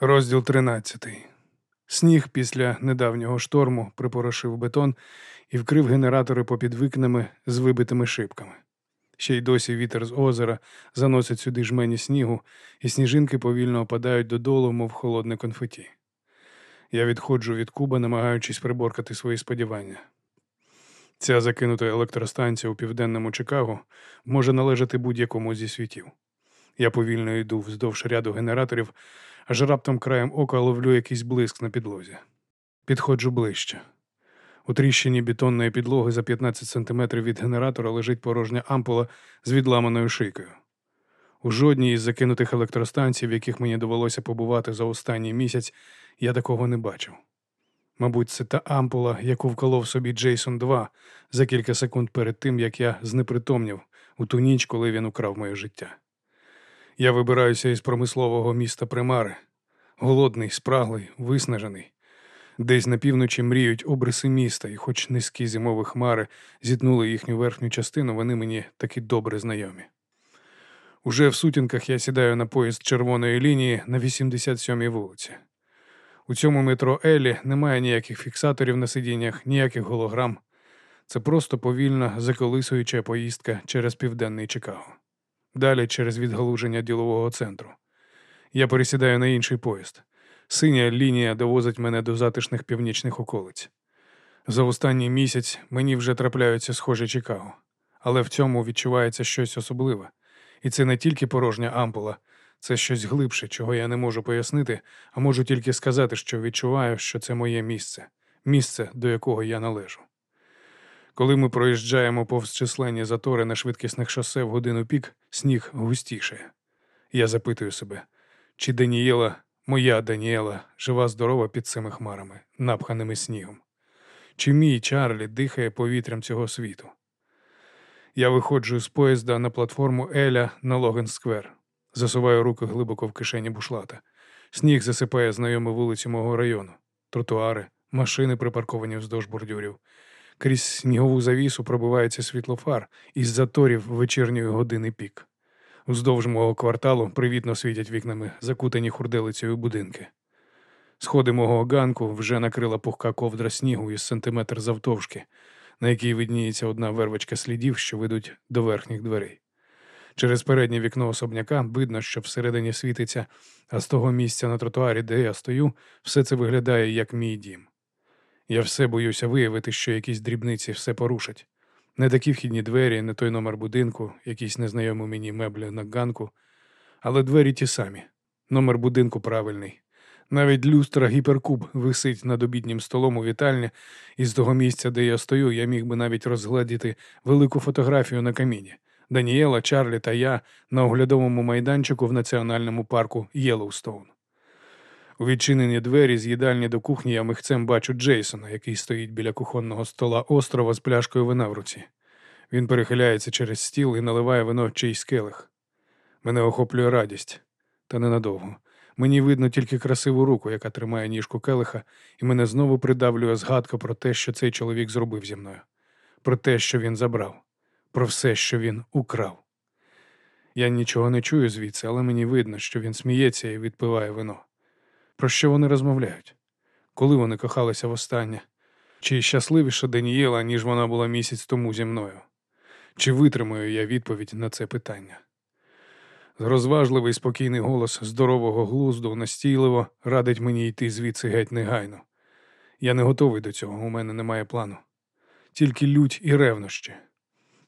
Розділ 13. Сніг після недавнього шторму припорошив бетон і вкрив генератори попід вікнами з вибитими шибками. Ще й досі вітер з озера заносить сюди жмені снігу, і сніжинки повільно опадають додолу, мов холодне конфеті. Я відходжу від куба, намагаючись приборкати свої сподівання. Ця закинута електростанція у південному Чикаго може належати будь-якому зі світів. Я повільно йду вздовж ряду генераторів, аж раптом краєм ока ловлю якийсь блиск на підлозі. Підходжу ближче. У тріщині бетонної підлоги за 15 сантиметрів від генератора лежить порожня ампула з відламаною шийкою. У жодній із закинутих електростанцій, в яких мені довелося побувати за останній місяць, я такого не бачив. Мабуть, це та ампула, яку вколов собі Джейсон 2 за кілька секунд перед тим, як я знепритомнів у ту ніч, коли він украв моє життя. Я вибираюся із промислового міста Примари, голодний, спраглий, виснажений. Десь на півночі мріють обриси міста, і, хоч низькі зимові хмари зітнули їхню верхню частину, вони мені таки добре знайомі. Уже в сутінках я сідаю на поїзд червоної лінії на 87-й вулиці. У цьому метро Елі немає ніяких фіксаторів на сидіннях, ніяких голограм. Це просто повільна, заколисуюча поїздка через південний Чикаго. Далі через відгалуження ділового центру. Я пересідаю на інший поїзд. Синя лінія довозить мене до затишних північних околиць. За останній місяць мені вже трапляються схожі Чикаго, але в цьому відчувається щось особливе. І це не тільки порожня ампула, це щось глибше, чого я не можу пояснити, а можу тільки сказати, що відчуваю, що це моє місце, місце, до якого я належу. Коли ми проїжджаємо повз численні затори на швидкісних шосе в годину пік, сніг густішає. Я запитую себе, чи Данієла, моя Даніела, жива здорова під цими хмарами, напханими снігом? Чи мій Чарлі дихає повітрям цього світу? Я виходжу з поїзда на платформу Еля на Логан Сквер. Засуваю руки глибоко в кишені бушлата. Сніг засипає знайомі вулиці мого району, тротуари, машини припарковані вздовж бордюрів. Крізь снігову завісу пробивається світлофар із заторів вечірньої години пік. Уздовж мого кварталу привітно світять вікнами, закутані хурделицею будинки. Сходи мого ганку вже накрила пухка ковдра снігу із сантиметр завтовшки, на якій видніється одна вервочка слідів, що ведуть до верхніх дверей. Через переднє вікно особняка видно, що всередині світиться, а з того місця на тротуарі, де я стою, все це виглядає як мій дім. Я все боюся виявити, що якісь дрібниці все порушать. Не такі вхідні двері, не той номер будинку, якісь незнайомі мені меблі на ганку, але двері ті самі. Номер будинку правильний. Навіть люстра гіперкуб висить над обіднім столом у вітальні, і з того місця, де я стою, я міг би навіть розгледіти велику фотографію на каміні. Даніела, Чарлі та я на оглядовому майданчику в національному парку Єлоустоун. У відчинені двері з їдальні до кухні я михцем бачу Джейсона, який стоїть біля кухонного стола острова з пляшкою вина в руці. Він перехиляється через стіл і наливає вино чийсь келих. Мене охоплює радість, та ненадовго. Мені видно тільки красиву руку, яка тримає ніжку келиха, і мене знову придавлює згадка про те, що цей чоловік зробив зі мною, про те, що він забрав, про все, що він украв. Я нічого не чую звідси, але мені видно, що він сміється і відпиває вино. Про що вони розмовляють? Коли вони кохалися востаннє? Чи щасливіша Данієла, ніж вона була місяць тому зі мною? Чи витримаю я відповідь на це питання? Розважливий спокійний голос здорового глузду настійливо радить мені йти звідси геть негайно. Я не готовий до цього, у мене немає плану. Тільки лють і ревнощі.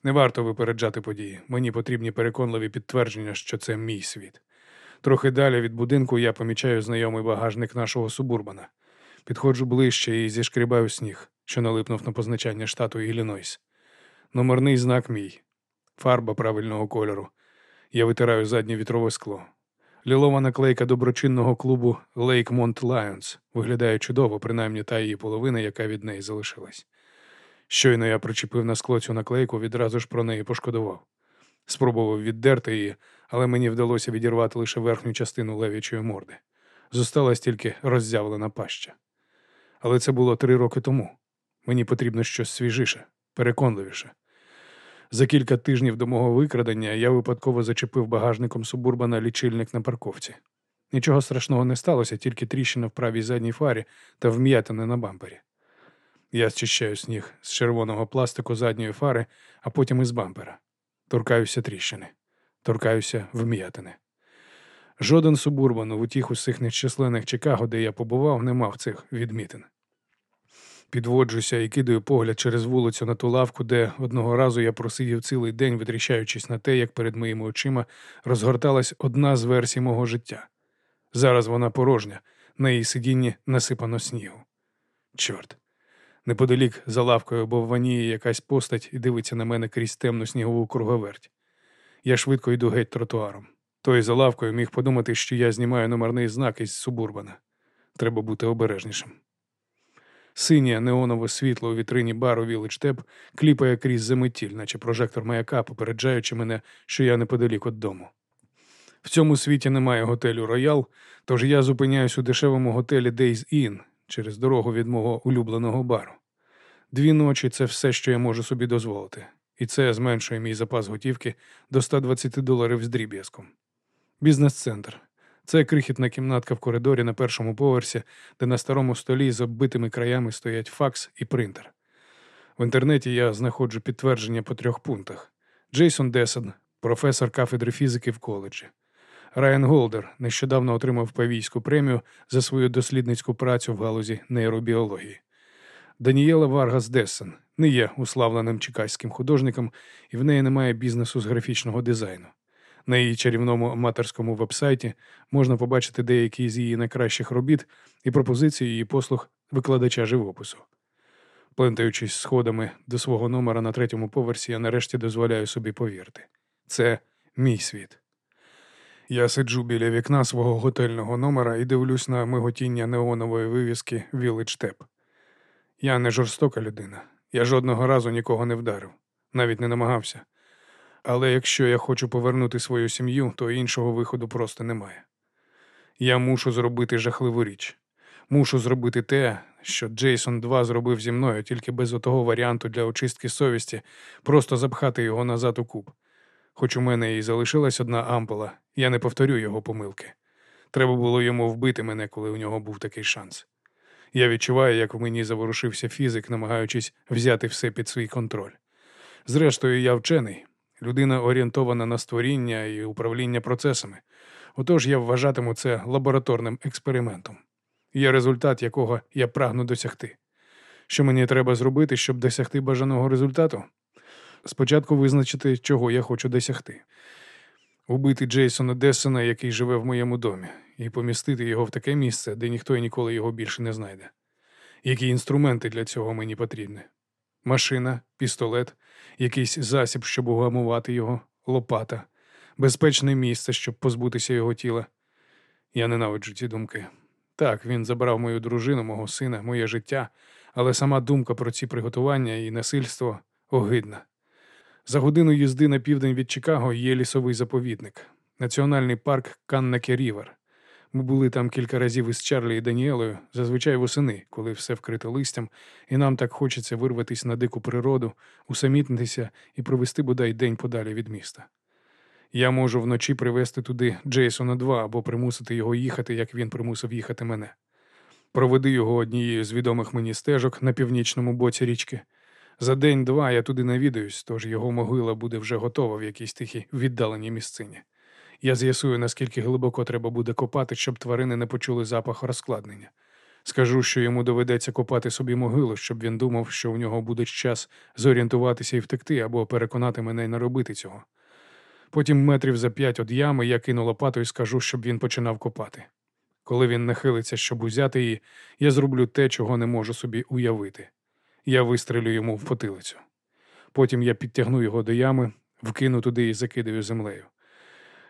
Не варто випереджати події. Мені потрібні переконливі підтвердження, що це мій світ. Трохи далі від будинку я помічаю знайомий багажник нашого субурбана. Підходжу ближче і зішкрібаю сніг, що налипнув на позначання штату Іллінойс. Номерний знак мій, фарба правильного кольору. Я витираю заднє вітрове скло. Лілова наклейка доброчинного клубу Лейкмонт Lions виглядає чудово, принаймні та її половина, яка від неї залишилась. Щойно я причепив на скло цю наклейку, відразу ж про неї пошкодував. Спробував віддерти її, але мені вдалося відірвати лише верхню частину левічої морди. Зосталась тільки роззявлена паща. Але це було три роки тому. Мені потрібно щось свіжіше, переконливіше. За кілька тижнів до мого викрадення я випадково зачепив багажником субурбана лічильник на парковці. Нічого страшного не сталося, тільки тріщина в правій задній фарі та вм'ятини на бампері. Я зчищаю сніг з червоного пластику задньої фари, а потім із бампера. Торкаюся тріщини, торкаюся вм'ятини. Жоден субурбан у тих усіх нечисленних Чикаго, де я побував, не мав цих відмітин. Підводжуся і кидаю погляд через вулицю на ту лавку, де одного разу я просидів цілий день, витріщаючись на те, як перед моїми очима розгорталась одна з версій мого життя. Зараз вона порожня, на її сидінні насипано снігу. Чорт. Неподалік за лавкою бовваніє якась постать і дивиться на мене крізь темну снігову круговерть. Я швидко йду геть тротуаром. Той за лавкою міг подумати, що я знімаю номерний знак із субурбана. Треба бути обережнішим. Синє неонове світло у вітрині бару Village Tap кліпає крізь заметіль, наче прожектор маяка, попереджаючи мене, що я неподалік від дому. В цьому світі немає готелю Роял, тож я зупиняюсь у дешевому готелі Days Inn через дорогу від мого улюбленого бару. Дві ночі це все, що я можу собі дозволити, і це зменшує мій запас готівки до 120 доларів з дріб'язком. Бізнес-центр. Це крихітна кімнатка в коридорі на першому поверсі, де на старому столі з оббитими краями стоять факс і принтер. В інтернеті я знаходжу підтвердження по трьох пунктах: Джейсон Десен, професор кафедри фізики в коледжі. Райан Голдер нещодавно отримав павійську премію за свою дослідницьку працю в галузі нейробіології. Данієла Варгас Дессен не є уславленим чиказьким художником, і в неї немає бізнесу з графічного дизайну. На її чарівному аматорському вебсайті можна побачити деякі з її найкращих робіт і пропозиції її послуг викладача живопису. Плентаючись сходами до свого номера на третьому поверсі, я нарешті дозволяю собі повірити. Це мій світ. Я сиджу біля вікна свого готельного номера і дивлюсь на миготіння неонової вивіски Village Tap. Я не жорстока людина. Я жодного разу нікого не вдарив, навіть не намагався. Але якщо я хочу повернути свою сім'ю, то іншого виходу просто немає. Я мушу зробити жахливу річ. Мушу зробити те, що Джейсон 2 зробив зі мною, тільки без отого варіанту для очистки совісті, просто запхати його назад у куб. Хоч у мене і залишилась одна ампула, я не повторю його помилки. Треба було йому вбити мене, коли у нього був такий шанс. Я відчуваю, як в мені заворушився фізик, намагаючись взяти все під свій контроль. Зрештою, я вчений, людина орієнтована на створіння і управління процесами. Отож я вважатиму це лабораторним експериментом, є результат, якого я прагну досягти. Що мені треба зробити, щоб досягти бажаного результату? Спочатку визначити, чого я хочу досягти. Убити Джейсона Дессона, який живе в моєму домі, і помістити його в таке місце, де ніхто і ніколи його більше не знайде. Які інструменти для цього мені потрібні? Машина, пістолет, якийсь засіб, щоб угамувати його, лопата, безпечне місце, щоб позбутися його тіла. Я ненавиджу ці думки. Так, він забрав мою дружину, мого сина, моє життя, але сама думка про ці приготування і насильство огидна. За годину їзди на південь від Чикаго є лісовий заповідник, національний парк Каннаке Рівер. Ми були там кілька разів із Чарлі і Даніелою, зазвичай восени, коли все вкрите листям, і нам так хочеться вирватися на дику природу, усамітнитися і провести бодай день подалі від міста. Я можу вночі привезти туди Джейсона 2 або примусити його їхати, як він примусив їхати мене. Проведи його однією з відомих мені стежок на північному боці річки. За день-два я туди навідаюсь, тож його могила буде вже готова в якійсь тихій віддаленій місцині. Я з'ясую, наскільки глибоко треба буде копати, щоб тварини не почули запах розкладнення. Скажу, що йому доведеться копати собі могилу, щоб він думав, що у нього буде час зорієнтуватися і втекти або переконати мене не робити цього. Потім метрів за п'ять від ями я кину лопату і скажу, щоб він починав копати. Коли він нахилиться, щоб узяти її, я зроблю те, чого не можу собі уявити. Я вистрелю йому в потилицю. Потім я підтягну його до ями, вкину туди і закидаю землею.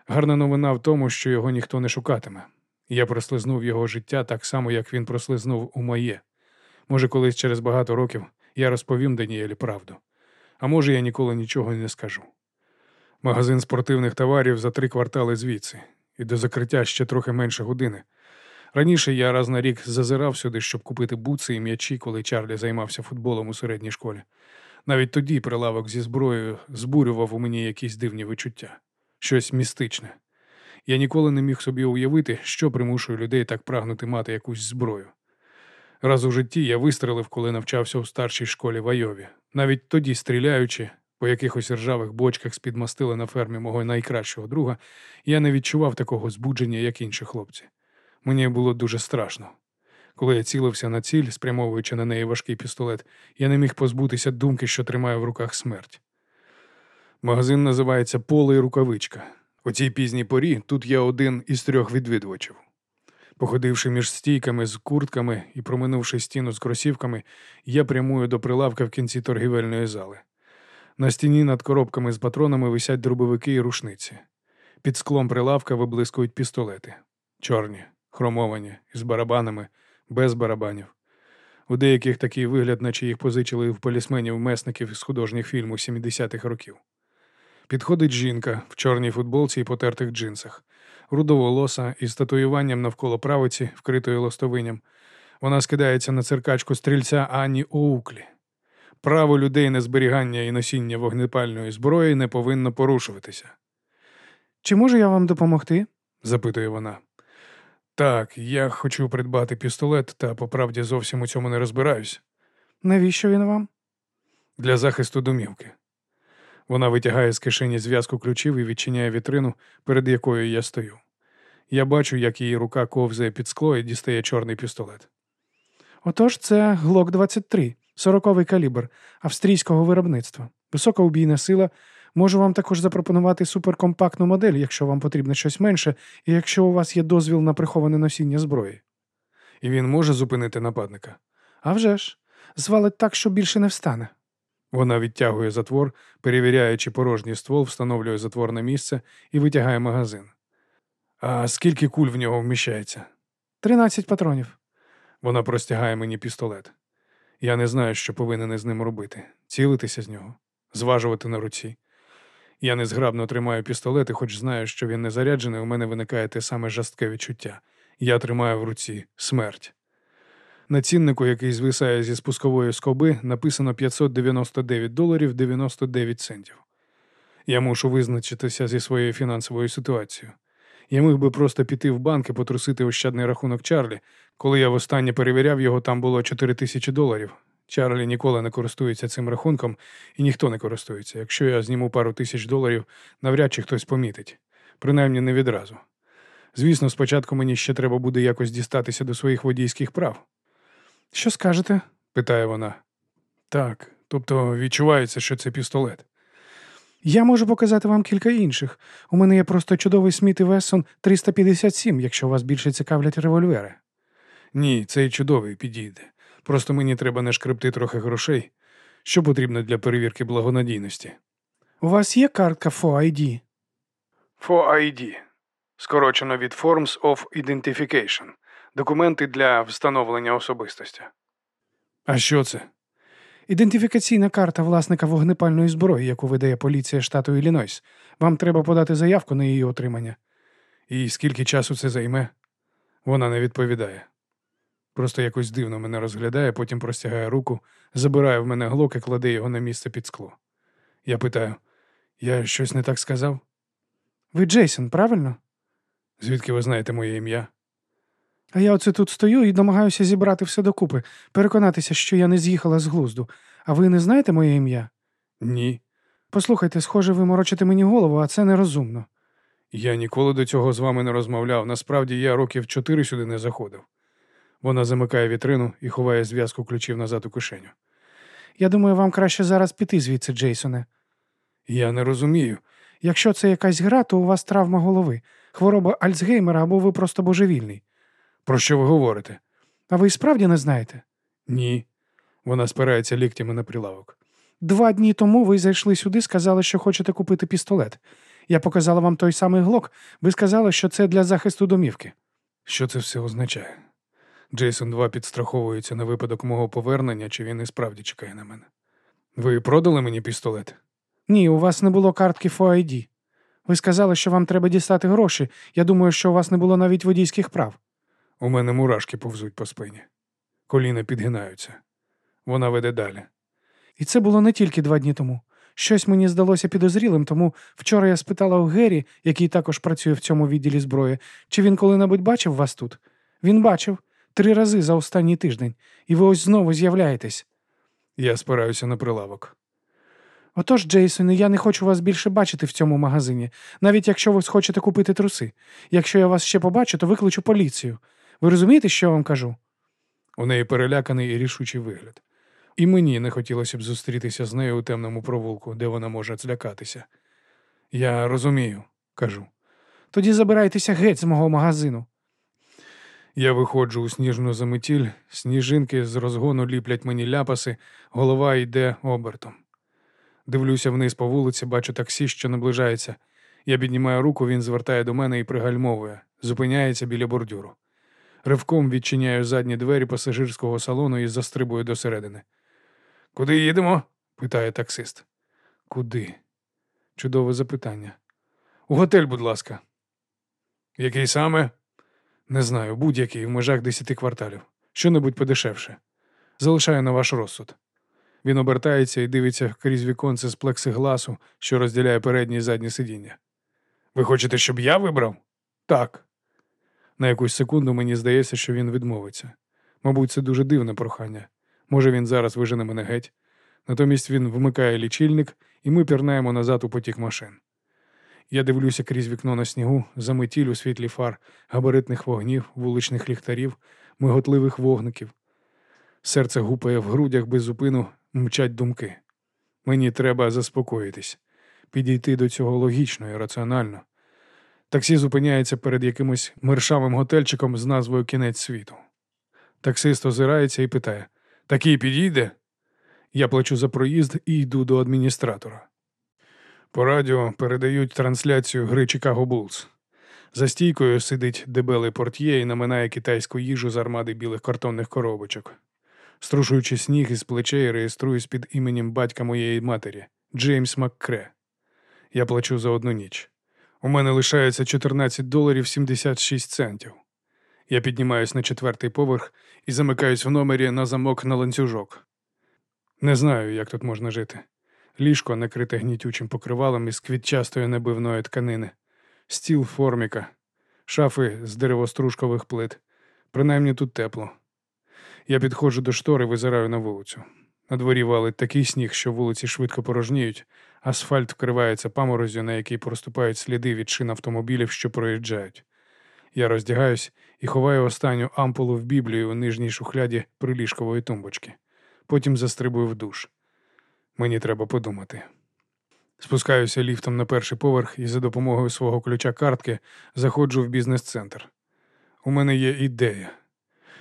Гарна новина в тому, що його ніхто не шукатиме. Я прослизнув його життя так само, як він прослизнув у моє. Може, колись через багато років я розповім Даніелі правду, а може, я ніколи нічого не скажу. Магазин спортивних товарів за три квартали звідси, і до закриття ще трохи менше години. Раніше я раз на рік зазирав сюди, щоб купити буци і м'ячі, коли Чарлі займався футболом у середній школі. Навіть тоді прилавок зі зброєю збурював у мені якісь дивні відчуття, щось містичне. Я ніколи не міг собі уявити, що примушує людей так прагнути мати якусь зброю. Раз у житті я вистрелив, коли навчався у старшій школі в Айові. Навіть тоді, стріляючи по якихось ржавих бочках з-під мастили на фермі мого найкращого друга, я не відчував такого збудження, як інші хлопці. Мені було дуже страшно. Коли я цілився на ціль, спрямовуючи на неї важкий пістолет, я не міг позбутися думки, що тримаю в руках смерть. Магазин називається Поле і рукавичка. У цій пізній порі тут я один із трьох відвідувачів. Походивши між стійками з куртками і проминувши стіну з кросівками, я прямую до прилавка в кінці торгівельної зали. На стіні над коробками з патронами висять дробовики і рушниці. Під склом прилавка виблискують пістолети чорні, хромовані, з барабанами, без барабанів. У деяких такий вигляд, наче їх позичили в полісменів месників з художніх фільмів 70-х років. Підходить жінка в чорній футболці і потертих джинсах, рудоволоса із татуюванням навколо правиці, вкритою лостовиням. Вона скидається на циркачку стрільця Ані Оуклі. Право людей на зберігання і носіння вогнепальної зброї не повинно порушуватися. Чи можу я вам допомогти? запитує вона. Так, я хочу придбати пістолет, та по правді зовсім у цьому не розбираюсь. Навіщо він вам? Для захисту домівки. Вона витягає з кишені зв'язку ключів і відчиняє вітрину, перед якою я стою. Я бачу, як її рука ковзає під скло і дістає чорний пістолет. Отож, це Глок 23, сороковий калібр австрійського виробництва. Висока убійна сила. Можу вам також запропонувати суперкомпактну модель, якщо вам потрібно щось менше, і якщо у вас є дозвіл на приховане носіння зброї. І він може зупинити нападника. А вже ж, звалить так, що більше не встане. Вона відтягує затвор, перевіряє, чи порожній ствол, встановлює затвор на місце і витягає магазин. А скільки куль в нього вміщається? Тринадцять патронів. Вона простягає мені пістолет. Я не знаю, що повинен із ним робити. Цілитися з нього, зважувати на руці. Я незграбно тримаю пістолет і хоч знаю, що він не заряджений, у мене виникає те саме жорстке відчуття. Я тримаю в руці смерть. На ціннику, який звисає зі спускової скоби, написано 599 доларів 99 центів. Я мушу визначитися зі своєю фінансовою ситуацією. Я міг би просто піти в банк і потрусити ощадний рахунок Чарлі. Коли я востаннє перевіряв його, там було 4 тисячі доларів. Чарлі ніколи не користується цим рахунком, і ніхто не користується. Якщо я зніму пару тисяч доларів, навряд чи хтось помітить, принаймні не відразу. Звісно, спочатку мені ще треба буде якось дістатися до своїх водійських прав. Що скажете? питає вона. Так, тобто відчувається, що це пістолет. Я можу показати вам кілька інших. У мене є просто чудовий Сміт і Вессон 357, якщо вас більше цікавлять револьвери. Ні, цей чудовий підійде. Просто мені треба не шкребти трохи грошей. Що потрібно для перевірки благонадійності? У вас є картка FOID? FOID. Скорочено від Forms of Identification. Документи для встановлення особистості. А що це? Ідентифікаційна карта власника вогнепальної зброї, яку видає поліція штату Іллінойс. Вам треба подати заявку на її отримання. І скільки часу це займе? Вона не відповідає. Просто якось дивно мене розглядає, потім простягає руку, забирає в мене глок і кладе його на місце під скло. Я питаю: я щось не так сказав? Ви Джейсон, правильно? Звідки ви знаєте моє ім'я? А я оце тут стою і намагаюся зібрати все докупи, переконатися, що я не з'їхала з глузду. А ви не знаєте моє ім'я? Ні. Послухайте, схоже, ви морочите мені голову, а це нерозумно. Я ніколи до цього з вами не розмовляв. Насправді я років чотири сюди не заходив. Вона замикає вітрину і ховає зв'язку ключів назад у кишеню. Я думаю, вам краще зараз піти звідси, Джейсоне. Я не розумію. Якщо це якась гра, то у вас травма голови, хвороба Альцгеймера або ви просто божевільний. Про що ви говорите? А ви і справді не знаєте? Ні. Вона спирається ліктями на прилавок. Два дні тому ви зайшли сюди, сказали, що хочете купити пістолет. Я показала вам той самий глок. Ви сказали, що це для захисту домівки. Що це все означає? Джейсон 2 підстраховується на випадок мого повернення, чи він і справді чекає на мене. Ви продали мені пістолет? Ні, у вас не було картки FOID. Ви сказали, що вам треба дістати гроші. Я думаю, що у вас не було навіть водійських прав. У мене мурашки повзуть по спині. Коліна підгинаються. Вона веде далі. І це було не тільки два дні тому. Щось мені здалося підозрілим, тому вчора я спитала у Гері, який також працює в цьому відділі зброї, чи він коли-небудь бачив вас тут. Він бачив три рази за останній тиждень, і ви ось знову з'являєтесь. Я спираюся на прилавок. Отож, Джейсоне, я не хочу вас більше бачити в цьому магазині, навіть якщо ви схочете купити труси. Якщо я вас ще побачу, то викличу поліцію. Ви розумієте, що я вам кажу? У неї переляканий і рішучий вигляд. І мені не хотілося б зустрітися з нею у темному провулку, де вона може злякатися. Я розумію, кажу. Тоді забирайтеся геть з мого магазину. Я виходжу у сніжну заметіль, сніжинки з розгону ліплять мені ляпаси, голова йде обертом. Дивлюся вниз по вулиці, бачу таксі, що наближається. Я піднімаю руку, він звертає до мене і пригальмовує, зупиняється біля бордюру. Ривком відчиняю задні двері пасажирського салону і застрибую досередини. Куди їдемо? питає таксист. Куди? Чудове запитання. У готель, будь ласка. Який саме? Не знаю, будь-який в межах десяти кварталів. Що-небудь подешевше. Залишаю на ваш розсуд. Він обертається і дивиться крізь віконце з плексигласу, що розділяє переднє і заднє сидіння. Ви хочете, щоб я вибрав? Так. На якусь секунду мені здається, що він відмовиться. Мабуть, це дуже дивне прохання. Може, він зараз вижене мене геть. Натомість він вмикає лічильник, і ми пірнаємо назад у потік машин. Я дивлюся крізь вікно на снігу, заметіль у світлі фар, габаритних вогнів, вуличних ліхтарів, миготливих вогників. Серце гупає в грудях без зупину, мчать думки. Мені треба заспокоїтись, підійти до цього логічно і раціонально. Таксі зупиняється перед якимось мершавим готельчиком з назвою Кінець світу. Таксист озирається і питає: Такий підійде? Я плачу за проїзд і йду до адміністратора. По радіо передають трансляцію гри Чикаго Булс. За стійкою сидить дебелий портьє і наминає китайську їжу з армади білих картонних коробочок. Струшуючи сніг із плечей, реєструюсь під іменем батька моєї матері Джеймс Маккре. Я плачу за одну ніч. У мене лишається 14 доларів 76 центів. Я піднімаюсь на четвертий поверх і замикаюсь в номері на замок на ланцюжок. Не знаю, як тут можна жити. Ліжко накрите гнітючим покривалом із квітчастої небивної тканини, стіл форміка, шафи з деревостружкових плит. Принаймні тут тепло. Я підходжу до штори визираю на вулицю. На дворі валить такий сніг, що вулиці швидко порожніють, асфальт вкривається паморозю, на якій проступають сліди від шин автомобілів, що проїжджають. Я роздягаюсь і ховаю останню ампулу в біблію у нижній шухляді приліжкової тумбочки. Потім застрибую в душ. Мені треба подумати. Спускаюся ліфтом на перший поверх і за допомогою свого ключа картки заходжу в бізнес-центр. У мене є ідея.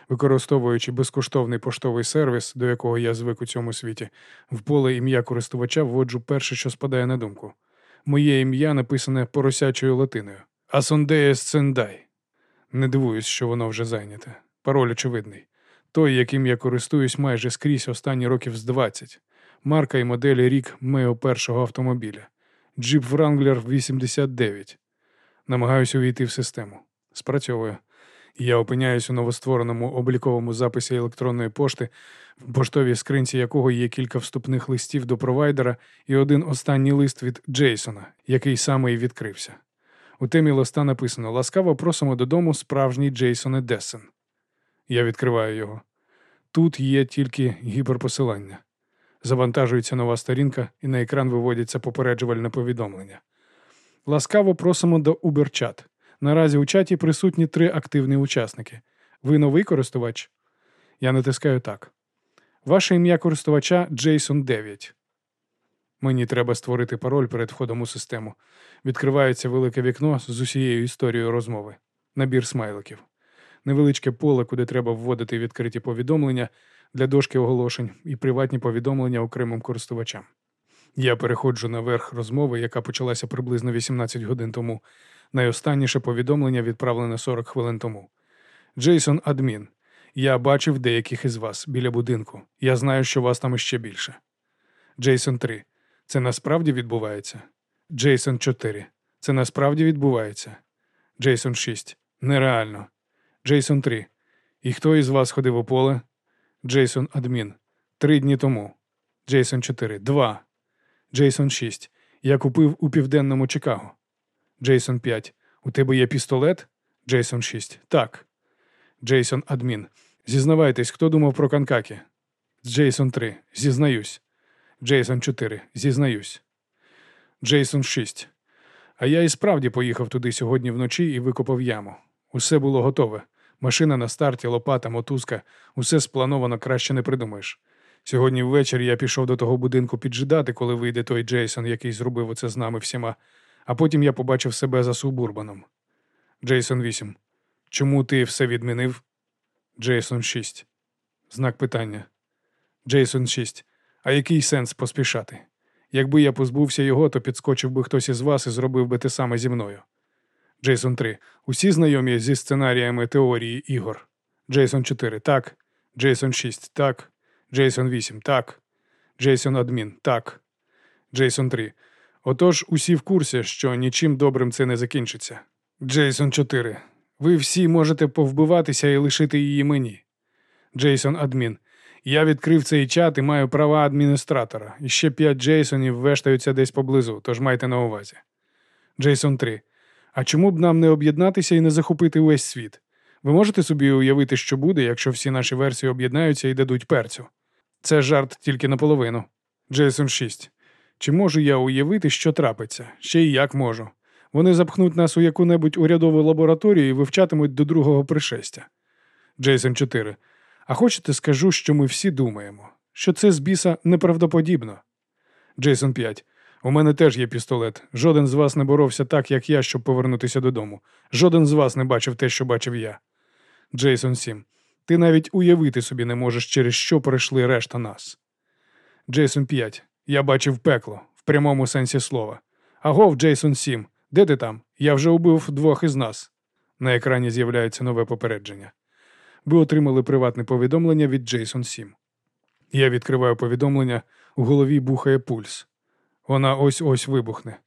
Використовуючи безкоштовний поштовий сервіс, до якого я звик у цьому світі, в поле ім'я користувача вводжу перше, що спадає на думку. Моє ім'я написане поросячою латиною Асондеєс Цендай. Не дивуюсь, що воно вже зайняте. Пароль очевидний. Той, яким я користуюсь майже скрізь останні років з 20. Марка і моделі рік мого першого автомобіля. Jeep Wrangler 89. Намагаюся увійти в систему. Спрацьовую. Я опиняюсь у новоствореному обліковому записі електронної пошти, в поштовій скринці якого є кілька вступних листів до провайдера і один останній лист від Джейсона, який саме і відкрився. У темі листа написано Ласкаво просимо додому справжній Джейсоне Десен. Я відкриваю його. Тут є тільки гіперпосилання. Завантажується нова сторінка, і на екран виводяться попереджувальне повідомлення. Ласкаво просимо до Uberchat. Наразі у чаті присутні три активні учасники. Ви новий користувач? Я натискаю так. Ваше ім'я користувача Джейсон 9. Мені треба створити пароль перед входом у систему. Відкривається велике вікно з усією історією розмови. Набір смайликів. Невеличке поле, куди треба вводити відкриті повідомлення для дошки оголошень і приватні повідомлення окремим користувачам. Я переходжу на верх розмови, яка почалася приблизно 18 годин тому. Найостанніше повідомлення відправлене 40 хвилин тому. Джейсон Адмін. Я бачив деяких із вас біля будинку. Я знаю, що вас там іще більше. Джейсон 3. Це насправді відбувається. Джейсон 4. Це насправді відбувається. Джейсон 6. Нереально. Джейсон 3. І хто із вас ходив у поле? Джейсон Адмін. Три дні тому. Джейсон 4. Два. Джейсон 6. Я купив у південному Чикаго. Джейсон 5. У тебе є пістолет? Джейсон 6. Так. Джейсон адмін. Зізнавайтесь, хто думав про Канкакі? Джейсон 3. Зізнаюсь. Джейсон 4. Зізнаюсь. Джейсон 6. А я і справді поїхав туди сьогодні вночі і викопав яму. Усе було готове. Машина на старті, лопата, мотузка, усе сплановано краще не придумаєш. Сьогодні ввечері я пішов до того будинку піджидати, коли вийде той Джейсон, який зробив оце з нами всіма, а потім я побачив себе за субурбаном. Джейсон 8. Чому ти все відмінив? Джейсон 6. Знак питання. Джейсон 6. А який сенс поспішати? Якби я позбувся його, то підскочив би хтось із вас і зробив би те саме зі мною. Джейсон 3. Усі знайомі зі сценаріями теорії ігор. Джейсон 4. Так. Джейсон 6. Так. Джейсон 8. Так. Джейсон адмін. Так. Джейсон 3. Отож, усі в курсі, що нічим добрим це не закінчиться. Джейсон 4. Ви всі можете повбиватися і лишити її мені. Джейсон адмін. Я відкрив цей чат і маю права адміністратора. І ще п'ять Джейсонів вештаються десь поблизу, тож майте на увазі. Джейсон 3. А чому б нам не об'єднатися і не захопити увесь світ? Ви можете собі уявити, що буде, якщо всі наші версії об'єднаються і дадуть перцю? Це жарт тільки наполовину. Джейсон 6. Чи можу я уявити, що трапиться? Ще й як можу. Вони запхнуть нас у яку-небудь урядову лабораторію і вивчатимуть до другого пришестя. Джейсон 4. А хочете скажу, що ми всі думаємо, що це з біса неправдоподібно. Джейсон 5. У мене теж є пістолет. Жоден з вас не боровся так, як я, щоб повернутися додому. Жоден з вас не бачив те, що бачив я. Джейсон 7. Ти навіть уявити собі не можеш, через що пройшли решта нас. Джейсон 5. Я бачив пекло в прямому сенсі слова. Агов, Джейсон 7. Де ти там? Я вже убив двох із нас. На екрані з'являється нове попередження. Ви отримали приватне повідомлення від Джейсон 7. Я відкриваю повідомлення, у голові бухає пульс. Вона ось ось вибухне.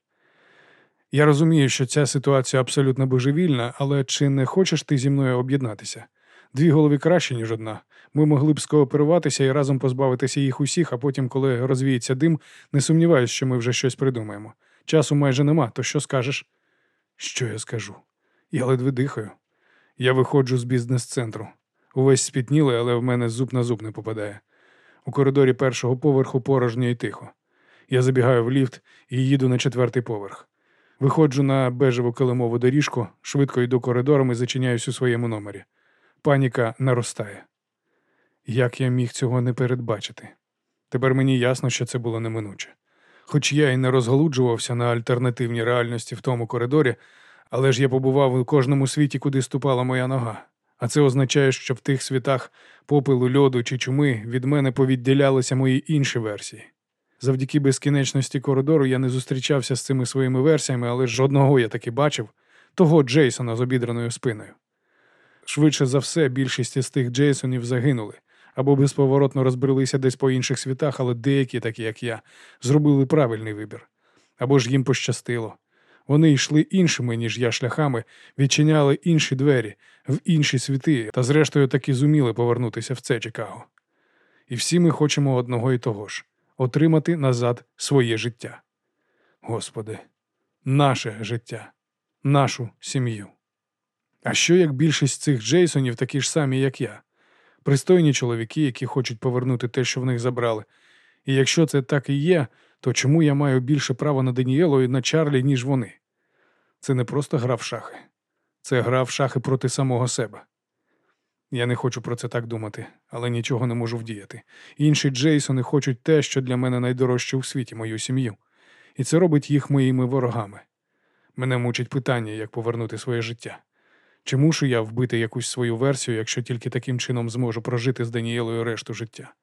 Я розумію, що ця ситуація абсолютно божевільна, але чи не хочеш ти зі мною об'єднатися? Дві голови краще, ніж одна. Ми могли б скооперуватися і разом позбавитися їх усіх, а потім, коли розвіється дим, не сумніваюся, що ми вже щось придумаємо. Часу майже нема, то що скажеш? Що я скажу? Я ледве дихаю. Я виходжу з бізнес-центру. Увесь спітнілий, але в мене зуб на зуб не попадає. У коридорі першого поверху порожньо і тихо. Я забігаю в ліфт і їду на четвертий поверх. Виходжу на бежеву килимову доріжку, швидко йду коридором і зачиняюсь у своєму номері. Паніка наростає. Як я міг цього не передбачити? Тепер мені ясно, що це було неминуче. Хоч я і не розгалуджувався на альтернативній реальності в тому коридорі, але ж я побував у кожному світі, куди ступала моя нога. А це означає, що в тих світах попелу, льоду чи чуми від мене повідділялися мої інші версії. Завдяки безкінечності коридору я не зустрічався з цими своїми версіями, але жодного я таки бачив того Джейсона з обідраною спиною. Швидше за все, більшість із тих Джейсонів загинули або безповоротно розбрелися десь по інших світах, але деякі, такі як я, зробили правильний вибір. Або ж їм пощастило. Вони йшли іншими, ніж я, шляхами, відчиняли інші двері в інші світи та, зрештою, таки зуміли повернутися в це Чикаго. І всі ми хочемо одного і того ж отримати назад своє життя. Господи, наше життя, нашу сім'ю. А що як більшість цих Джейсонів такі ж самі, як я? Пристойні чоловіки, які хочуть повернути те, що в них забрали. І якщо це так і є, то чому я маю більше права на Даніелу і на Чарлі, ніж вони? Це не просто гра в шахи, це гра в шахи проти самого себе. Я не хочу про це так думати, але нічого не можу вдіяти. Інші Джейсони хочуть те, що для мене найдорожче у світі, мою сім'ю, і це робить їх моїми ворогами. Мене мучить питання, як повернути своє життя. Чи мушу я вбити якусь свою версію, якщо тільки таким чином зможу прожити з Даніелою решту життя?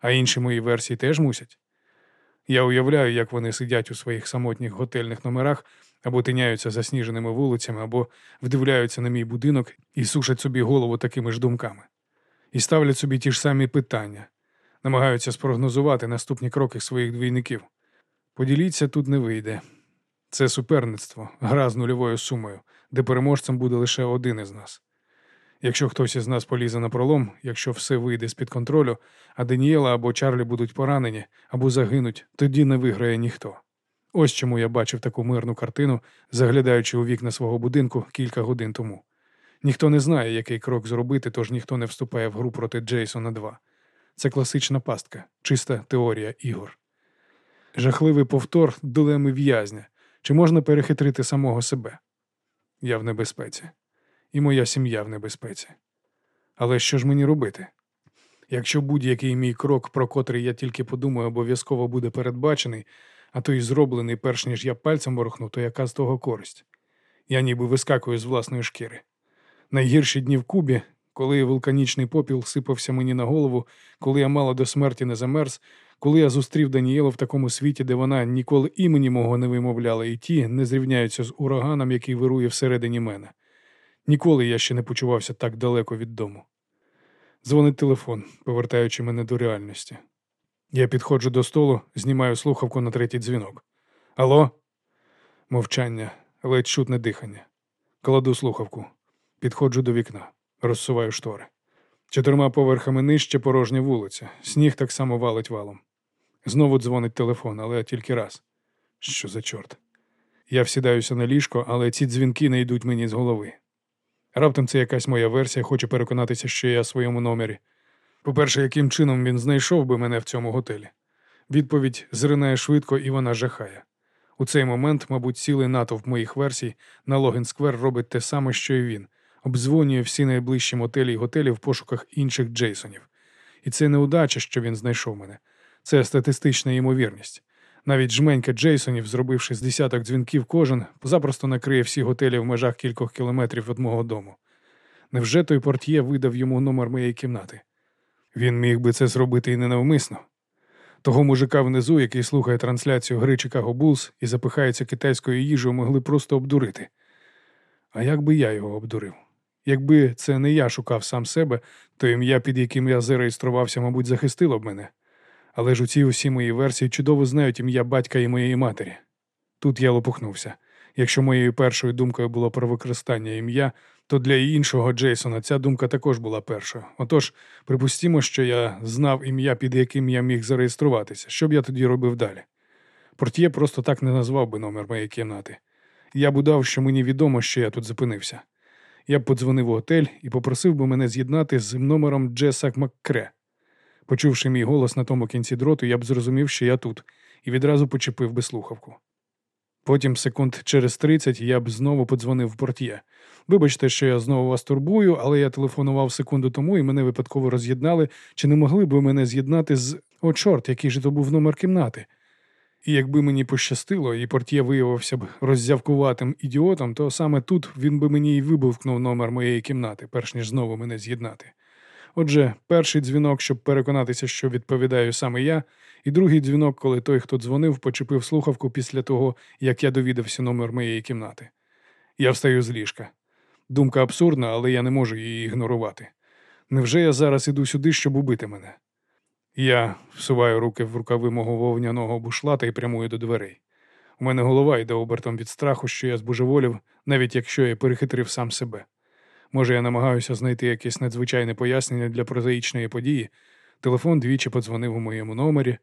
А інші мої версії теж мусять? Я уявляю, як вони сидять у своїх самотніх готельних номерах або тиняються засніженими вулицями, або вдивляються на мій будинок і сушать собі голову такими ж думками. І ставлять собі ті ж самі питання, намагаються спрогнозувати наступні кроки своїх двійників. Поділіться тут не вийде. Це суперництво, гра з нульовою сумою, де переможцем буде лише один із нас. Якщо хтось із нас полізе на пролом, якщо все вийде з-під контролю, а Даніела або Чарлі будуть поранені або загинуть, тоді не виграє ніхто. Ось чому я бачив таку мирну картину, заглядаючи у вікна свого будинку кілька годин тому. Ніхто не знає, який крок зробити, тож ніхто не вступає в гру проти Джейсона 2. Це класична пастка, чиста теорія ігор. Жахливий повтор дилеми в'язня. Чи можна перехитрити самого себе? Я в небезпеці, і моя сім'я в небезпеці. Але що ж мені робити? Якщо будь-який мій крок, про котрий я тільки подумаю, обов'язково буде передбачений, а то й зроблений, перш ніж я пальцем ворухну, то яка з того користь? Я ніби вискакую з власної шкіри. Найгірші дні в Кубі, коли вулканічний попіл сипався мені на голову, коли я мало до смерті не замерз, коли я зустрів Даніелу в такому світі, де вона ніколи імені мого не вимовляла, і ті не зрівняються з ураганом, який вирує всередині мене. Ніколи я ще не почувався так далеко від дому. Дзвонить телефон, повертаючи мене до реальності. Я підходжу до столу, знімаю слухавку на третій дзвінок. Алло? Мовчання, ледь чутне дихання. Кладу слухавку. Підходжу до вікна, розсуваю штори. Чотирма поверхами нижче порожня вулиця. Сніг так само валить валом. Знову дзвонить телефон, але тільки раз. Що за чорт? Я всідаюся на ліжко, але ці дзвінки не йдуть мені з голови. Раптом це якась моя версія, хоче переконатися, що я в своєму номері. По-перше, яким чином він знайшов би мене в цьому готелі? Відповідь зринає швидко і вона жахає. У цей момент, мабуть, цілий натовп моїх версій на Логін Сквер робить те саме, що і він, обдзвонює всі найближчі мотелі й готелі в пошуках інших Джейсонів. І це не удача, що він знайшов мене. Це статистична ймовірність. Навіть жменька Джейсонів, зробивши з десяток дзвінків кожен, запросто накриє всі готелі в межах кількох кілометрів від мого дому. Невже той портьє видав йому номер моєї кімнати? Він міг би це зробити і ненавмисно. Того мужика внизу, який слухає трансляцію гри Чикаго Булс і запихається китайською їжею, могли просто обдурити. А як би я його обдурив? Якби це не я шукав сам себе, то ім'я, під яким я зареєструвався, мабуть, захистило б мене. Але ж у цій усі мої версії чудово знають ім'я батька і моєї матері. Тут я лопухнувся. Якщо моєю першою думкою було про використання ім'я, то для іншого Джейсона ця думка також була першою. Отож, припустімо, що я знав ім'я, під яким я міг зареєструватися. Що б я тоді робив далі? Портьє просто так не назвав би номер моєї кімнати. Я б удав, що мені відомо, що я тут зупинився. Я б подзвонив у готель і попросив би мене з'єднати з номером Джеса Маккре. Почувши мій голос на тому кінці дроту, я б зрозумів, що я тут, і відразу почепив би слухавку. Потім, секунд через тридцять, я б знову подзвонив в портьє. Вибачте, що я знову вас турбую, але я телефонував секунду тому і мене випадково роз'єднали. Чи не могли б ви мене з'єднати з О, чорт, який же то був номер кімнати? І якби мені пощастило, і портьє виявився б роззявкуватим ідіотом, то саме тут він би мені й вибувкнув номер моєї кімнати, перш ніж знову мене з'єднати. Отже, перший дзвінок, щоб переконатися, що відповідаю саме я, і другий дзвінок, коли той, хто дзвонив, почепив слухавку після того, як я довідався номер моєї кімнати. Я встаю з ліжка. Думка абсурдна, але я не можу її ігнорувати. Невже я зараз іду сюди, щоб убити мене? Я всуваю руки в рукави мого вовняного бушлата і прямую до дверей. У мене голова йде обертом від страху, що я збожеволів, навіть якщо я перехитрив сам себе. Може, я намагаюся знайти якесь надзвичайне пояснення для прозаїчної події. Телефон двічі подзвонив у моєму номері.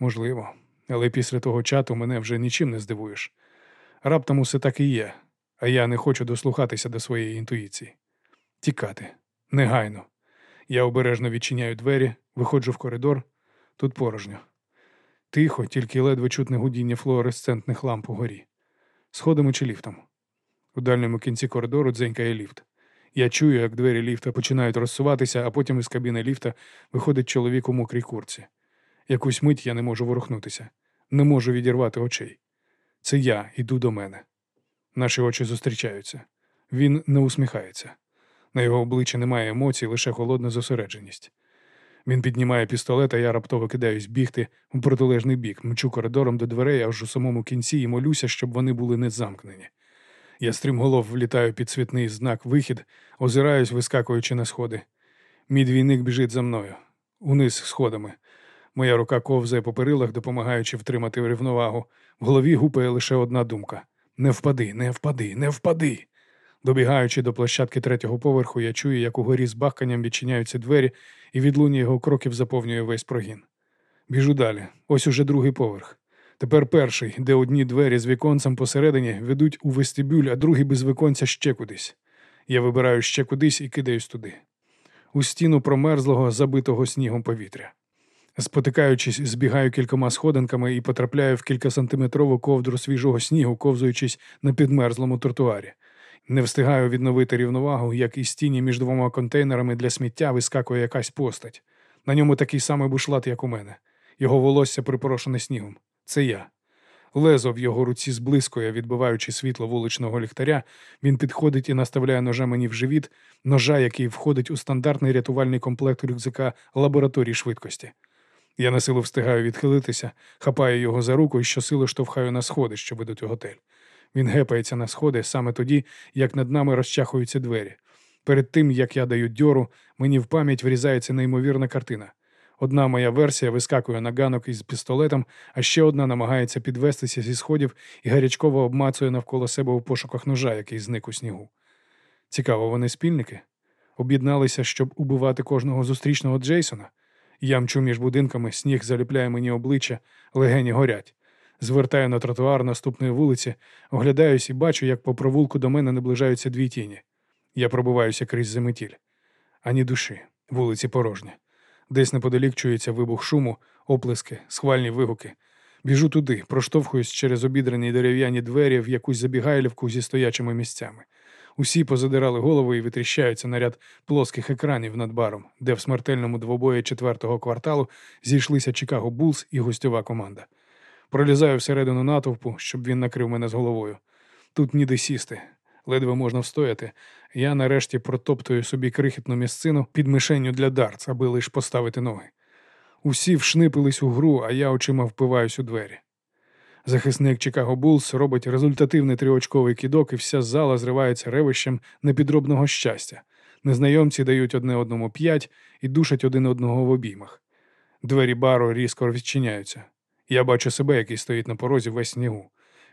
Можливо, але після того чату мене вже нічим не здивуєш. Раптом усе так і є, а я не хочу дослухатися до своєї інтуїції. Тікати негайно. Я обережно відчиняю двері, виходжу в коридор. Тут порожньо. Тихо, тільки ледве чутне гудіння флуоресцентних ламп угорі. Сходимо чи ліфтом. У дальньому кінці коридору дзенькає ліфт. Я чую, як двері ліфта починають розсуватися, а потім із кабіни ліфта виходить чоловік у мокрій курці. Якусь мить я не можу ворухнутися, не можу відірвати очей. Це я йду до мене. Наші очі зустрічаються. Він не усміхається. На його обличчі немає емоцій, лише холодна зосередженість. Він піднімає пістолет, а я раптово кидаюсь бігти у протилежний бік, мчу коридором до дверей аж у самому кінці і молюся, щоб вони були не замкнені. Я стрімголов влітаю під світний знак вихід, озираюсь, вискакуючи на сходи. Мій двійник біжить за мною, униз сходами. Моя рука ковзає по перилах, допомагаючи втримати рівновагу. В голові гупає лише одна думка: не впади, не впади, не впади. Добігаючи до площадки третього поверху, я чую, як угорі з бахканням відчиняються двері, і відлуння його кроків заповнює весь прогін. Біжу далі. Ось уже другий поверх. Тепер перший, де одні двері з віконцем посередині ведуть у вестибюль, а другий без віконця ще кудись. Я вибираю ще кудись і кидаюсь туди. У стіну промерзлого, забитого снігом повітря. Спотикаючись, збігаю кількома сходинками і потрапляю в кількасантиметрову ковдру свіжого снігу, ковзуючись на підмерзлому тротуарі. Не встигаю відновити рівновагу, як із стіні між двома контейнерами для сміття вискакує якась постать. На ньому такий самий бушлат, як у мене. Його волосся припорошене снігом. Це я. Лезо в його руці зблискує, відбиваючи світло вуличного ліхтаря, він підходить і наставляє ножа мені в живіт, ножа, який входить у стандартний рятувальний комплект рюкзака лабораторії швидкості. Я на силу встигаю відхилитися, хапаю його за руку і щосили штовхаю на сходи, що ведуть у готель. Він гепається на сходи саме тоді, як над нами розчахуються двері. Перед тим, як я даю дьору, мені в пам'ять врізається неймовірна картина. Одна моя версія вискакує на ганок із пістолетом, а ще одна намагається підвестися зі сходів і гарячково обмацує навколо себе у пошуках ножа, який зник у снігу. Цікаво, вони спільники? Об'єдналися, щоб убивати кожного зустрічного Джейсона. Я мчу між будинками, сніг заліпляє мені обличчя, легені горять. Звертаю на тротуар наступної вулиці, оглядаюсь і бачу, як по провулку до мене наближаються дві тіні. Я пробиваюся крізь заметіль. Ані душі, вулиці порожні. Десь неподалік чується вибух шуму, оплески, схвальні вигуки. Біжу туди, проштовхуюсь через обідрані дерев'яні двері в якусь забігайлівку зі стоячими місцями. Усі позадирали голови і витріщаються на ряд плоских екранів над баром, де в смертельному двобої четвертого кварталу зійшлися Чикаго Булс і гостьова команда. Пролізаю всередину натовпу, щоб він накрив мене з головою. Тут ніде сісти, ледве можна встояти. Я нарешті протоптую собі крихітну місцину під мишенню для дартс, аби лиш поставити ноги. Усі вшнипились у гру, а я очима впиваюсь у двері. Захисник Чикаго Булс робить результативний триочковий кідок, і вся зала зривається ревищем непідробного щастя. Незнайомці дають одне одному п'ять і душать один одного в обіймах. Двері бару різко відчиняються. Я бачу себе, який стоїть на порозі весь снігу.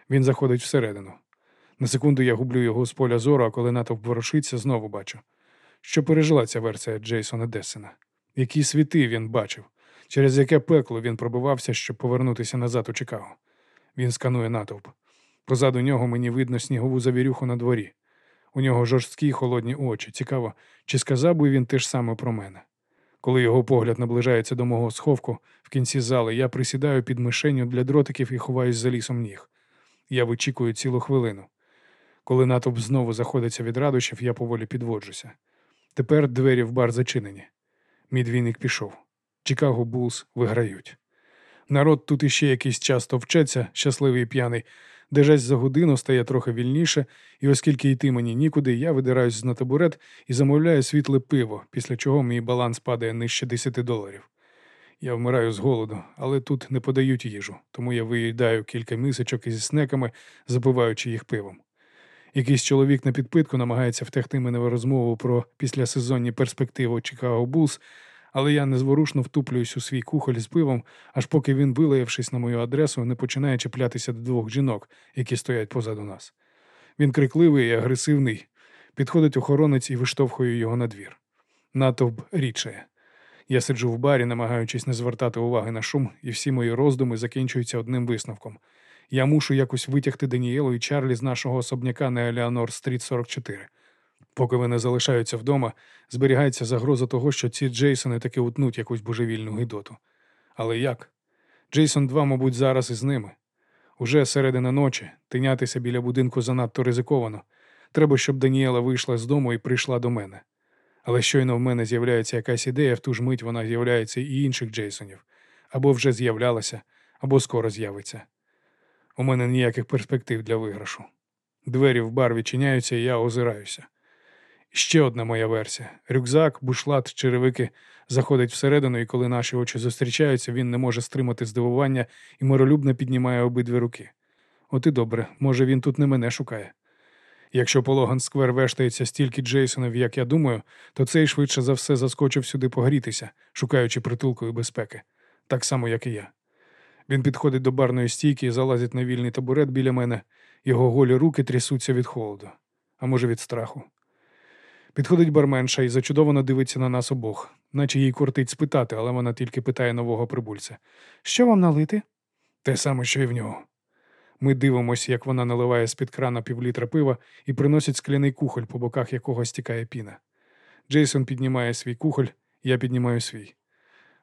Він заходить всередину. На секунду я гублю його з поля зору, а коли натовп ворушиться, знову бачу. Що пережила ця версія Джейсона Десена? Які світи він бачив, через яке пекло він пробивався, щоб повернутися назад у Чикаго. Він сканує натовп. Позаду нього мені видно снігову завірюху на дворі. У нього жорсткі холодні очі. Цікаво, чи сказав би він те ж саме про мене. Коли його погляд наближається до мого сховку в кінці зали, я присідаю під мишеню для дротиків і ховаюсь за лісом ніг. Я вичікую цілу хвилину. Коли натовп знову заходиться від радощів, я поволі підводжуся. Тепер двері в бар зачинені. Мій двійник пішов. Чикаго Булс виграють. Народ тут іще якийсь час товчеться, щасливий і п'яний. Дежась за годину стає трохи вільніше, і оскільки йти мені нікуди, я видираюсь на табурет і замовляю світле пиво, після чого мій баланс падає нижче 10 доларів. Я вмираю з голоду, але тут не подають їжу, тому я виїдаю кілька мисочок із снеками, запиваючи їх пивом. Якийсь чоловік на підпитку намагається втягти мене в розмову про післясезонні перспективи Чикаго Булс, але я незворушно втуплююсь у свій кухоль з пивом, аж поки він, вилаявшись на мою адресу, не починає чіплятися до двох жінок, які стоять позаду нас. Він крикливий і агресивний, підходить охоронець і виштовхує його на двір. Натовп рідшає. Я сиджу в барі, намагаючись не звертати уваги на шум, і всі мої роздуми закінчуються одним висновком. Я мушу якось витягти Даніелу і Чарлі з нашого особняка на Елеонор Стріт 44. Поки вони залишаються вдома, зберігається загроза того, що ці Джейсони таки утнуть якусь божевільну гидоту. Але як? Джейсон 2, мабуть, зараз із ними. Уже середина ночі тинятися біля будинку занадто ризиковано. Треба, щоб Даніела вийшла з дому і прийшла до мене. Але щойно в мене з'являється якась ідея, в ту ж мить вона з'являється і інших Джейсонів. Або вже з'являлася, або скоро з'явиться. У мене ніяких перспектив для виграшу. Двері в бар відчиняються, і я озираюся. Ще одна моя версія. Рюкзак, бушлат, черевики заходить всередину, і коли наші очі зустрічаються, він не може стримати здивування і миролюбно піднімає обидві руки. От і добре, може, він тут не мене шукає. Якщо по Логан Сквер вештається стільки Джейсонів, як я думаю, то цей швидше за все заскочив сюди погрітися, шукаючи притулку і безпеки, так само, як і я. Він підходить до барної стійки і залазить на вільний табурет біля мене, його голі руки трясуться від холоду. а може від страху. Підходить барменша і зачудовано дивиться на нас обох, наче їй кортить спитати, але вона тільки питає нового прибульця. Що вам налити? Те саме, що і в нього. Ми дивимося, як вона наливає з-під крана півлітра пива і приносить скляний кухоль, по боках якого стікає піна. Джейсон піднімає свій кухоль, я піднімаю свій.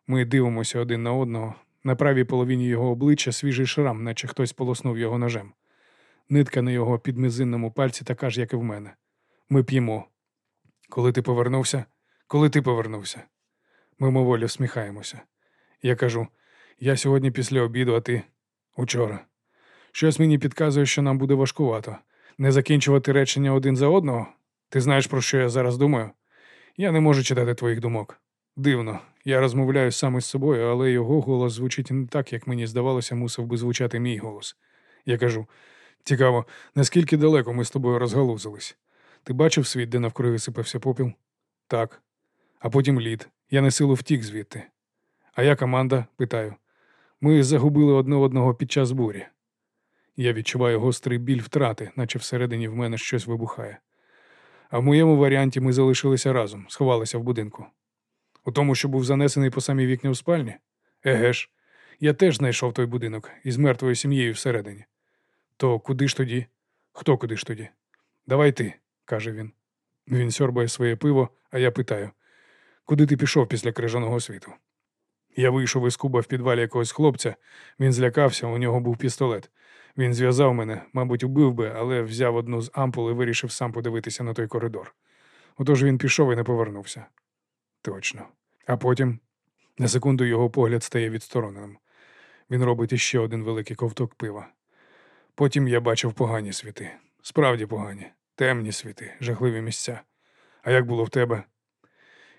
Ми дивимося один на одного. На правій половині його обличчя свіжий шрам, наче хтось полоснув його ножем. Нитка на його підмизинному пальці така ж, як і в мене. Ми п'ємо. Коли ти повернувся? Коли ти повернувся? Ми мимоволі всміхаємося. Я кажу: я сьогодні після обіду, а ти учора. Щось мені підказує, що нам буде важкувато. Не закінчувати речення один за одного. Ти знаєш, про що я зараз думаю? Я не можу читати твоїх думок. Дивно, я розмовляю саме з собою, але його голос звучить не так, як мені здавалося, мусив би звучати мій голос. Я кажу: цікаво, наскільки далеко ми з тобою розгалузились. Ти бачив світ, де навкруги сипався попіл? Так. А потім лід. Я на силу втік звідти. А я команда? питаю. Ми загубили одне одного під час бурі. Я відчуваю гострий біль втрати, наче всередині в мене щось вибухає. А в моєму варіанті ми залишилися разом, сховалися в будинку. У тому, що був занесений по самі вікна в спальні? Еге ж, я теж знайшов той будинок із мертвою сім'єю всередині. То куди ж тоді? Хто куди ж тоді? Давай ти, каже він. Він сьорбає своє пиво, а я питаю: куди ти пішов після крижаного світу? Я вийшов із куба в підвалі якогось хлопця, він злякався, у нього був пістолет. Він зв'язав мене, мабуть, убив би, але взяв одну з ампул і вирішив сам подивитися на той коридор. Отож він пішов і не повернувся. Точно. А потім на секунду його погляд стає відстороненим. Він робить іще один великий ковток пива. Потім я бачив погані світи. Справді погані, темні світи, жахливі місця. А як було в тебе?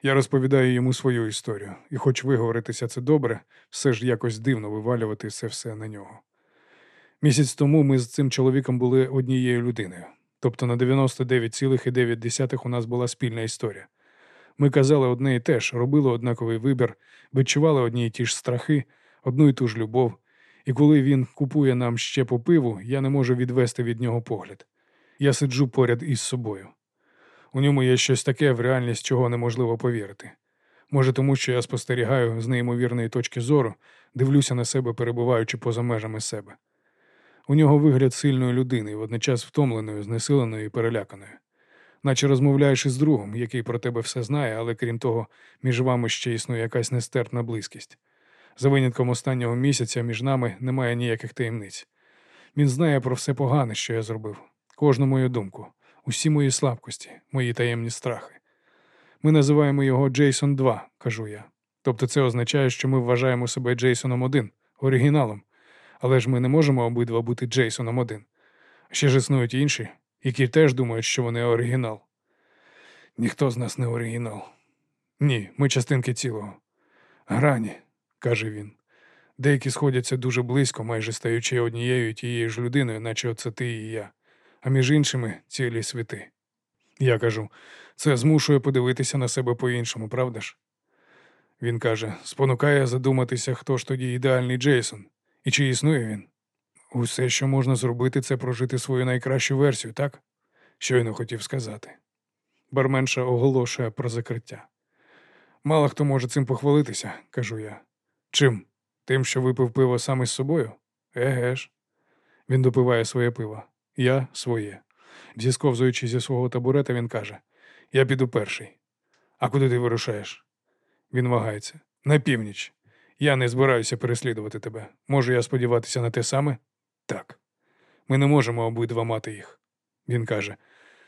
Я розповідаю йому свою історію, і, хоч виговоритися це добре, все ж якось дивно вивалювати це все на нього. Місяць тому ми з цим чоловіком були однією людиною. Тобто на 99,9 у нас була спільна історія. Ми казали одне і те ж, робили однаковий вибір, відчували одні й ті ж страхи, одну і ту ж любов. І коли він купує нам ще по пиву, я не можу відвести від нього погляд. Я сиджу поряд із собою. У ньому є щось таке в реальність, чого неможливо повірити. Може, тому що я спостерігаю з неймовірної точки зору, дивлюся на себе, перебуваючи поза межами себе. У нього вигляд сильної людини, водночас втомленої, знесиленої і переляканою. Наче розмовляєш із другом, який про тебе все знає, але крім того, між вами ще існує якась нестерпна близькість. За винятком останнього місяця між нами немає ніяких таємниць. Він знає про все погане, що я зробив, кожну мою думку, усі мої слабкості, мої таємні страхи. Ми називаємо його Джейсон 2, кажу я. Тобто це означає, що ми вважаємо себе Джейсоном 1, оригіналом. Але ж ми не можемо обидва бути Джейсоном 1. Ще ж існують інші, які теж думають, що вони оригінал. Ніхто з нас не оригінал. Ні, ми частинки цілого. Грані, каже він. Деякі сходяться дуже близько, майже стаючи однією тією ж людиною, наче оце ти і я, а між іншими цілі світи. Я кажу, це змушує подивитися на себе по-іншому, правда ж? Він каже, спонукає задуматися, хто ж тоді ідеальний Джейсон, і чи існує він. Усе, що можна зробити, це прожити свою найкращу версію, так? Щойно хотів сказати. Барменша оголошує про закриття. Мало хто може цим похвалитися, кажу я. Чим? Тим, що випив пиво саме з собою? Еге ж. Він допиває своє пиво. Я своє. Зісковзуючи зі свого табурета, він каже: Я піду перший. А куди ти вирушаєш? Він вагається. На північ. Я не збираюся переслідувати тебе. Можу я сподіватися на те саме? Так. Ми не можемо обидва мати їх. Він каже: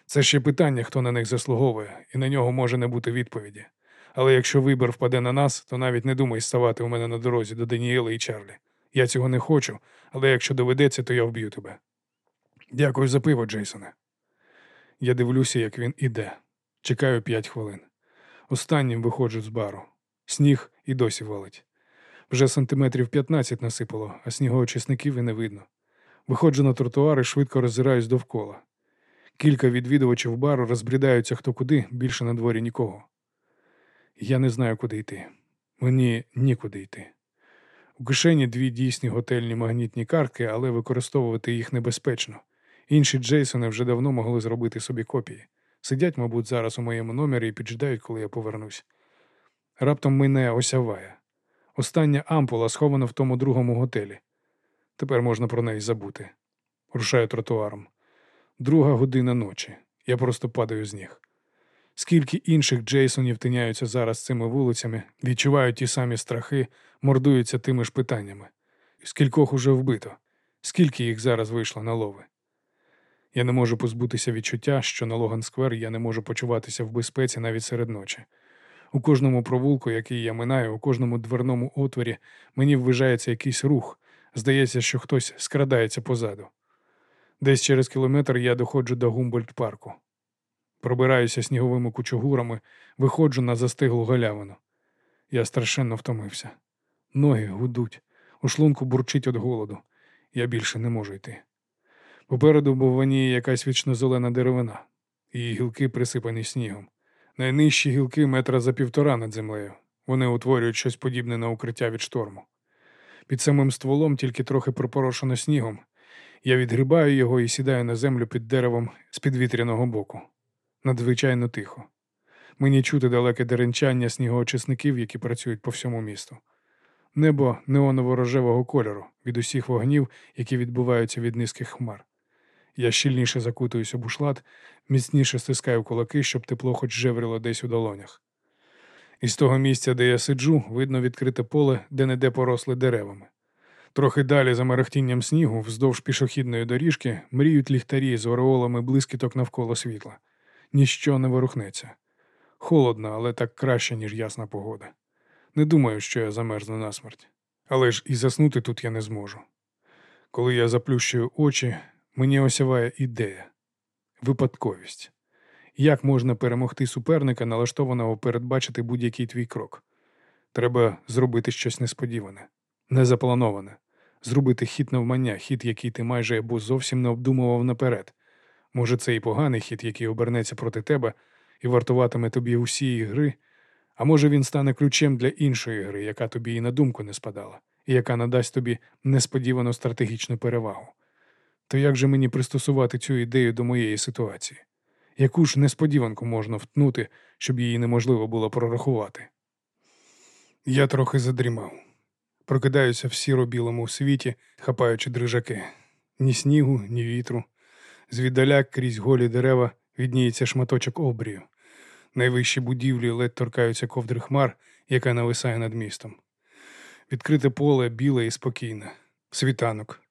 це ще питання, хто на них заслуговує, і на нього може не бути відповіді. Але якщо вибір впаде на нас, то навіть не думай ставати у мене на дорозі до Даніела і Чарлі. Я цього не хочу, але якщо доведеться, то я вб'ю тебе. Дякую за пиво, Джейсоне. Я дивлюся, як він іде. Чекаю п'ять хвилин. Останнім виходжу з бару. Сніг і досі валить. Вже сантиметрів 15 насипало, а снігоочисників і не видно. Виходжу на тротуар і швидко роззираюсь довкола. Кілька відвідувачів бару розбрідаються хто куди, більше на дворі нікого. Я не знаю, куди йти. Мені нікуди йти. У кишені дві дійсні готельні магнітні картки, але використовувати їх небезпечно. Інші Джейсони вже давно могли зробити собі копії. Сидять, мабуть, зараз у моєму номері і піджидають, коли я повернусь. Раптом мене осяває. Остання ампула схована в тому другому готелі. Тепер можна про неї забути. Рушаю тротуаром. Друга година ночі. Я просто падаю з ніг. Скільки інших Джейсонів тиняються зараз цими вулицями, відчувають ті самі страхи, мордуються тими ж питаннями. Скількох уже вбито, скільки їх зараз вийшло на лови. Я не можу позбутися відчуття, що на Логан Сквер я не можу почуватися в безпеці навіть серед ночі. У кожному провулку, який я минаю, у кожному дверному отворі мені ввижається якийсь рух. Здається, що хтось скрадається позаду. Десь через кілометр я доходжу до Гумбольд парку. Пробираюся сніговими кучугурами, виходжу на застиглу галявину. Я страшенно втомився. Ноги гудуть, у шлунку бурчить від голоду. Я більше не можу йти. Попереду бовваніє якась вічно-зелена деревина, її гілки присипані снігом. Найнижчі гілки метра за півтора над землею. Вони утворюють щось подібне на укриття від шторму. Під самим стволом тільки трохи пропорошено снігом. Я відгрібаю його і сідаю на землю під деревом з підвітряного боку. Надзвичайно тихо. Мені чути далеке деренчання снігоочисників, які працюють по всьому місту. Небо неоново-рожевого кольору від усіх вогнів, які відбуваються від низьких хмар. Я щільніше закутуюсь у бушлат, міцніше стискаю кулаки, щоб тепло хоч жеврило десь у долонях. Із того місця, де я сиджу, видно відкрите поле, де не де поросли деревами. Трохи далі, за мерехтінням снігу, вздовж пішохідної доріжки, мріють ліхтарі з ореолами блискіток навколо світла. Ніщо не ворухнеться. Холодно, але так краще, ніж ясна погода. Не думаю, що я замерзну насмерть. Але ж і заснути тут я не зможу. Коли я заплющую очі, мені осяває ідея випадковість. Як можна перемогти суперника, налаштованого передбачити будь-який твій крок? Треба зробити щось несподіване, незаплановане, зробити хід навмання, хід, який ти майже або зовсім не обдумував наперед. Може, це і поганий хід, який обернеться проти тебе і вартуватиме тобі усієї гри, а може він стане ключем для іншої гри, яка тобі і на думку не спадала, і яка надасть тобі несподівану стратегічну перевагу. То як же мені пристосувати цю ідею до моєї ситуації? Яку ж несподіванку можна втнути, щоб її неможливо було прорахувати? Я трохи задрімав. Прокидаюся в сіро-білому світі, хапаючи дрижаки. Ні снігу, ні вітру. Звіддаля крізь голі дерева відніється шматочок обрію. Найвищі будівлі ледь торкаються ковдри хмар, яка нависає над містом. Відкрите поле біле і спокійне. Світанок.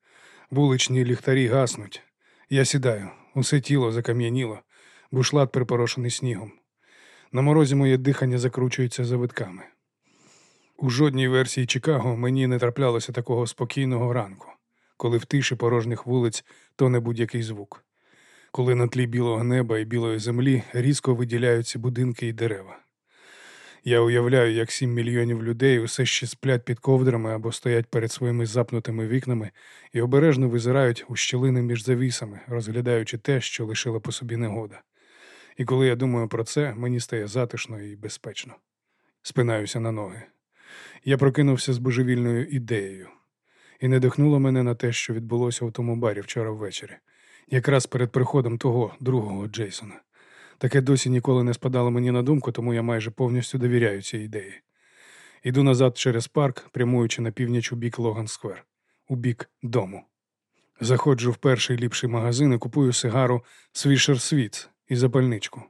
Вуличні ліхтарі гаснуть. Я сідаю, усе тіло закам'яніло, бушлат припорошений снігом. На морозі моє дихання закручується завитками. У жодній версії Чикаго мені не траплялося такого спокійного ранку, коли в тиші порожніх вулиць тоне будь-який звук, коли на тлі білого неба і білої землі різко виділяються будинки і дерева. Я уявляю, як сім мільйонів людей усе ще сплять під ковдрами або стоять перед своїми запнутими вікнами і обережно визирають у щілини між завісами, розглядаючи те, що лишила по собі негода. І коли я думаю про це, мені стає затишно і безпечно. Спинаюся на ноги. Я прокинувся з божевільною ідеєю, і надихнуло мене на те, що відбулося у тому барі вчора ввечері, якраз перед приходом того другого Джейсона. Таке досі ніколи не спадало мені на думку, тому я майже повністю довіряю цій ідеї. Іду назад через парк, прямуючи на північ у бік Логан Сквер, у бік дому. Заходжу в перший ліпший магазин і купую сигару Swisher Sweets і запальничку.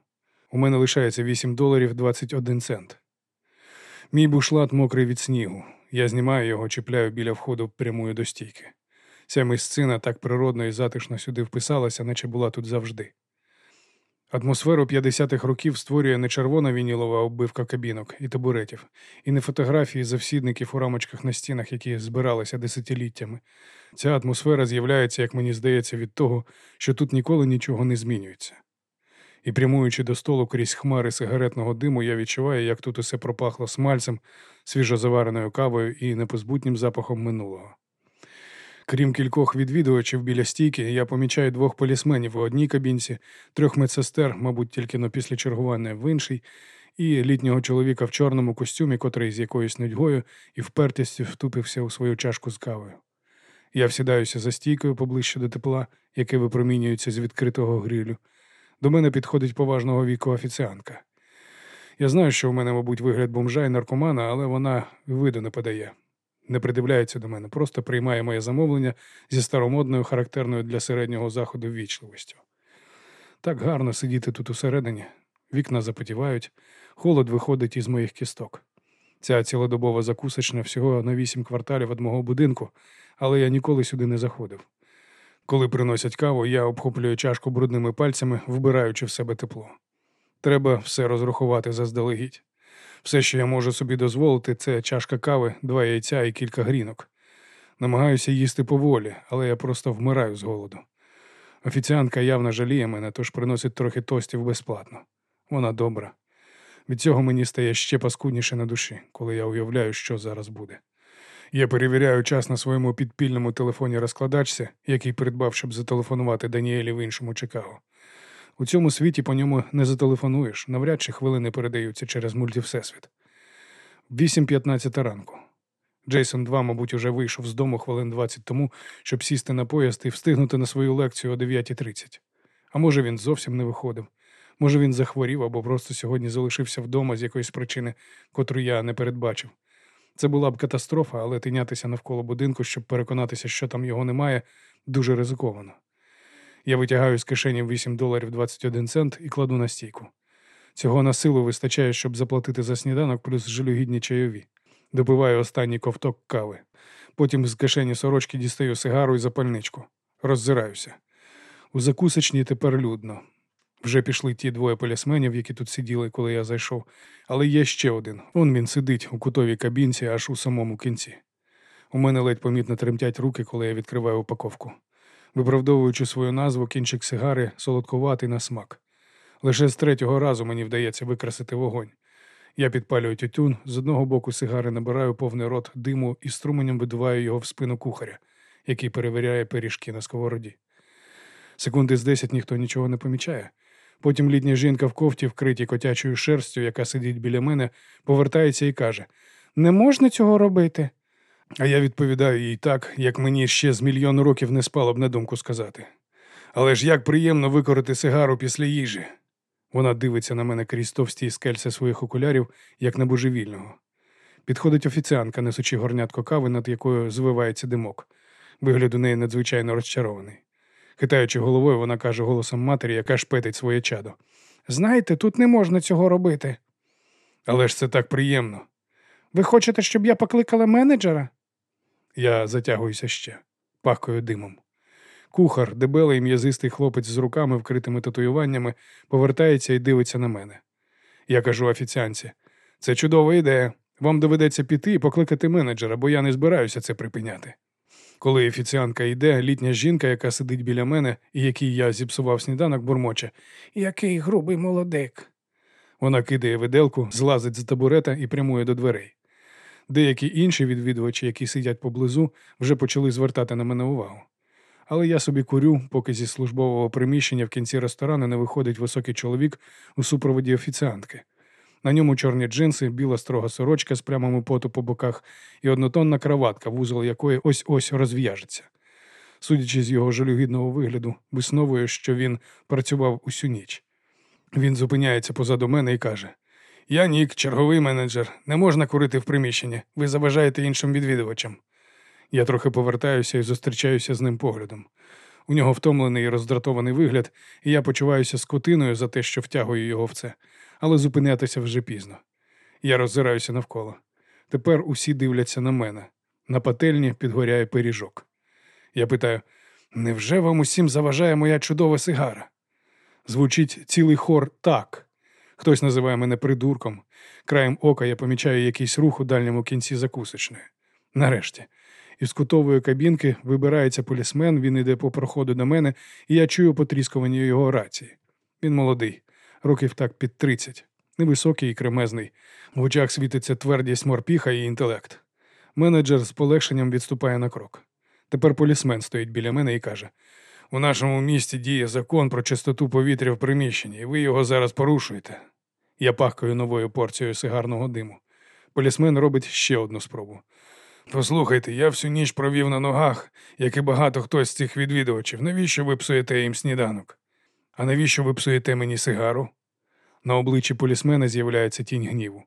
У мене лишається 8 доларів 21 цент. Мій бушлат мокрий від снігу. Я знімаю його, чіпляю біля входу прямую до стійки. Ця місцина так природно і затишно сюди вписалася, наче була тут завжди. Атмосферу 50-х років створює не червона вінілова оббивка кабінок і табуретів, і не фотографії завсідників у рамочках на стінах, які збиралися десятиліттями. Ця атмосфера з'являється, як мені здається, від того, що тут ніколи нічого не змінюється. І прямуючи до столу крізь хмари сигаретного диму, я відчуваю, як тут усе пропахло смальцем, свіжозавареною кавою і непозбутнім запахом минулого. Крім кількох відвідувачів біля стійки, я помічаю двох полісменів у одній кабінці, трьох медсестер, мабуть, тільки но після чергування в іншій, і літнього чоловіка в чорному костюмі, котрий з якоюсь нудьгою і впертістю втупився у свою чашку з кавою. Я всідаюся за стійкою поближче до тепла, яке випромінюється з відкритого грилю. До мене підходить поважного віку офіціантка. Я знаю, що в мене, мабуть, вигляд бомжа і наркомана, але вона виду не подає. Не придивляється до мене, просто приймає моє замовлення зі старомодною, характерною для середнього заходу ввічливістю. Так гарно сидіти тут усередині, вікна запотівають, холод виходить із моїх кісток. Ця цілодобова закусочна всього на вісім кварталів від мого будинку, але я ніколи сюди не заходив. Коли приносять каву, я обхоплюю чашку брудними пальцями, вбираючи в себе тепло. Треба все розрахувати заздалегідь. Все, що я можу собі дозволити, це чашка кави, два яйця і кілька грінок. Намагаюся їсти поволі, але я просто вмираю з голоду. Офіціантка явно жаліє мене, тож приносить трохи тостів безплатно. Вона добра. Від цього мені стає ще паскудніше на душі, коли я уявляю, що зараз буде. Я перевіряю час на своєму підпільному телефоні розкладачці, який придбав, щоб зателефонувати Даніелі в іншому Чикаго. У цьому світі по ньому не зателефонуєш, навряд чи хвилини передаються через мультивсесвіт. 8.15 ранку. Джейсон 2, мабуть, уже вийшов з дому хвилин 20 тому, щоб сісти на поїзд і встигнути на свою лекцію о 9.30. А може, він зовсім не виходив. Може, він захворів або просто сьогодні залишився вдома з якоїсь причини, котру я не передбачив. Це була б катастрофа, але тинятися навколо будинку, щоб переконатися, що там його немає, дуже ризиковано. Я витягаю з кишені 8 доларів 21 цент і кладу на стійку. Цього на силу вистачає, щоб заплатити за сніданок плюс жалюгідні чайові. Допиваю останній ковток кави. Потім з кишені сорочки дістаю сигару і запальничку. Роззираюся. У закусочній тепер людно. Вже пішли ті двоє полісменів, які тут сиділи, коли я зайшов, але є ще один. Он він сидить у кутовій кабінці аж у самому кінці. У мене ледь помітно тремтять руки, коли я відкриваю упаковку. Виправдовуючи свою назву, кінчик сигари солодкуватий на смак. Лише з третього разу мені вдається викрасити вогонь. Я підпалюю тютюн, з одного боку сигари набираю повний рот диму і струменем видуваю його в спину кухаря, який перевіряє пиріжки на сковороді. Секунди з десять ніхто нічого не помічає. Потім літня жінка в кофті, вкритій котячою шерстю, яка сидить біля мене, повертається і каже: Не можна цього робити. А я відповідаю їй так, як мені ще з мільйон років не спало б на думку сказати. Але ж як приємно викорити сигару після їжі. Вона дивиться на мене крізь товсті скельця своїх окулярів, як на божевільного. Підходить офіціанка, несучи горнятко кави, над якою звивається димок. Вигляд у неї надзвичайно розчарований. Хитаючи головою, вона каже голосом матері, яка шпетить своє чадо. Знаєте, тут не можна цього робити. Але ж це так приємно. Ви хочете, щоб я покликала менеджера? Я затягуюся ще, пахкою димом. Кухар, дебелий м'язистий хлопець з руками, вкритими татуюваннями, повертається і дивиться на мене. Я кажу офіціанці: це чудова ідея. Вам доведеться піти і покликати менеджера, бо я не збираюся це припиняти. Коли офіціанка йде, літня жінка, яка сидить біля мене і якій я зіпсував сніданок, бурмоче. Який грубий молодик. Вона кидає виделку, злазить з табурета і прямує до дверей. Деякі інші відвідувачі, які сидять поблизу, вже почали звертати на мене увагу. Але я собі курю, поки зі службового приміщення в кінці ресторану не виходить високий чоловік у супроводі офіціантки. На ньому чорні джинси, біла строга сорочка з прямими поту по боках і однотонна краватка, вузол якої ось ось розв'яжеться. Судячи з його жалюгідного вигляду, висновує, що він працював усю ніч. Він зупиняється позаду мене і каже: Я Нік, черговий менеджер. Не можна курити в приміщенні. Ви заважаєте іншим відвідувачам. Я трохи повертаюся і зустрічаюся з ним поглядом. У нього втомлений і роздратований вигляд, і я почуваюся скотиною за те, що втягую його в це, але зупинятися вже пізно. Я роззираюся навколо. Тепер усі дивляться на мене. На пательні підгоряє пиріжок. Я питаю: невже вам усім заважає моя чудова сигара? Звучить цілий хор так. Хтось називає мене придурком. Краєм ока я помічаю якийсь рух у дальньому кінці закусочної. Нарешті. Із кутової кабінки вибирається полісмен, він іде по проходу до мене, і я чую потріскування його рації. Він молодий, років так під тридцять, невисокий і кремезний. В очах світиться твердість морпіха і інтелект. Менеджер з полегшенням відступає на крок. Тепер полісмен стоїть біля мене і каже: у нашому місті діє закон про чистоту повітря в приміщенні, і ви його зараз порушуєте. Я пахкаю новою порцією сигарного диму. Полісмен робить ще одну спробу. Послухайте, я всю ніч провів на ногах, як і багато хто з цих відвідувачів. Навіщо ви псуєте їм сніданок? А навіщо ви псуєте мені сигару? На обличчі полісмена з'являється тінь гніву.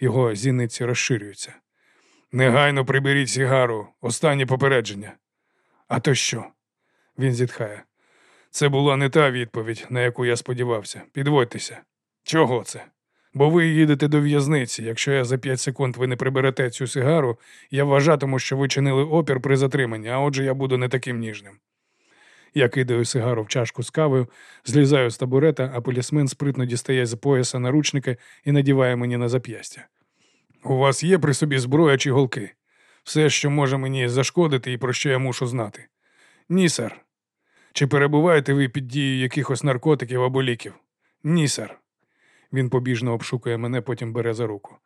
Його зіниці розширюються. Негайно приберіть сигару, останнє попередження. А то що? Він зітхає. Це була не та відповідь, на яку я сподівався. Підводьтеся. Чого це? Бо ви їдете до в'язниці. Якщо я за п'ять секунд ви не приберете цю сигару, я вважатиму, що ви чинили опір при затриманні, а отже, я буду не таким ніжним. Я кидаю сигару в чашку з кавою, злізаю з табурета, а полісмен спритно дістає з пояса наручники і надіває мені на зап'ястя. У вас є при собі зброя чи голки? Все, що може мені зашкодити і про що я мушу знати. Ні, сер. Чи перебуваєте ви під дією якихось наркотиків або ліків? Ні, сер. Він побіжно обшукує мене, потім бере за руку.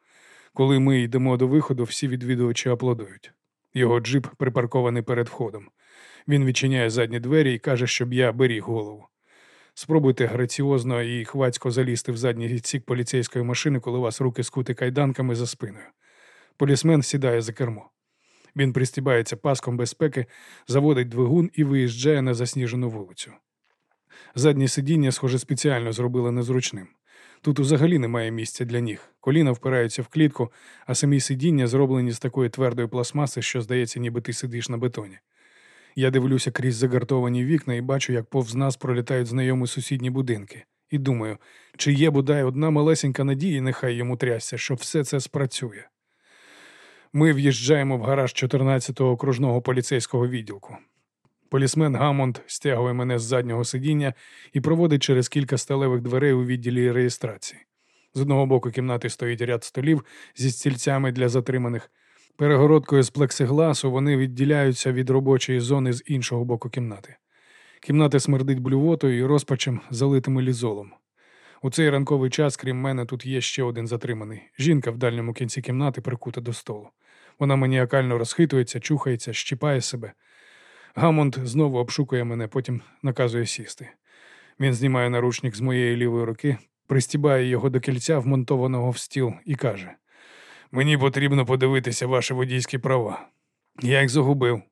Коли ми йдемо до виходу, всі відвідувачі аплодують. Його джип припаркований перед входом. Він відчиняє задні двері і каже, щоб я беріг голову. Спробуйте граціозно і хвацько залізти в задній відсік поліцейської машини, коли вас руки скуті кайданками за спиною. Полісмен сідає за кермо. Він пристібається паском безпеки, заводить двигун і виїжджає на засніжену вулицю. Заднє сидіння, схоже, спеціально зробили незручним. Тут взагалі немає місця для ніг. Коліна впираються в клітку, а самі сидіння зроблені з такої твердої пластмаси, що здається, ніби ти сидиш на бетоні. Я дивлюся крізь загартовані вікна і бачу, як повз нас пролітають знайомі сусідні будинки. І думаю, чи є бодай одна малесенька надія, нехай йому трясся, що все це спрацює. Ми в'їжджаємо в гараж 14-го окружного поліцейського відділку. Полісмен Гамонд стягує мене з заднього сидіння і проводить через кілька сталевих дверей у відділі реєстрації. З одного боку кімнати стоїть ряд столів зі стільцями для затриманих. Перегородкою з плексигласу вони відділяються від робочої зони з іншого боку кімнати. Кімната смердить блювотою і розпачем, залитими лізолом. У цей ранковий час, крім мене, тут є ще один затриманий. Жінка в дальньому кінці кімнати прикута до столу. Вона маніакально розхитується, чухається, щіпає себе. Гамонд знову обшукує мене, потім наказує сісти. Він знімає наручник з моєї лівої руки, пристібає його до кільця, вмонтованого в стіл, і каже: Мені потрібно подивитися ваші водійські права. Я їх загубив.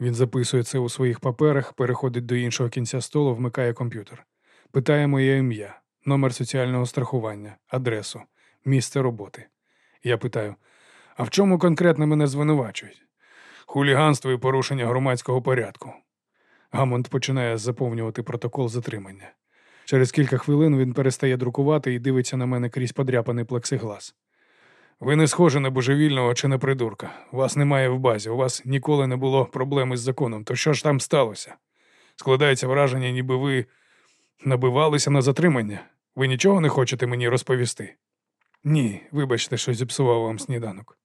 Він записує це у своїх паперах, переходить до іншого кінця столу, вмикає комп'ютер. Питає моє ім'я, номер соціального страхування, адресу, місце роботи. Я питаю: а в чому конкретно мене звинувачують? Хуліганство і порушення громадського порядку. Гамонд починає заповнювати протокол затримання. Через кілька хвилин він перестає друкувати і дивиться на мене крізь подряпаний плексиглас. Ви не схожі на божевільного чи на придурка. Вас немає в базі, у вас ніколи не було проблем із законом. То що ж там сталося? Складається враження, ніби ви набивалися на затримання. Ви нічого не хочете мені розповісти? Ні, вибачте, що зіпсував вам сніданок.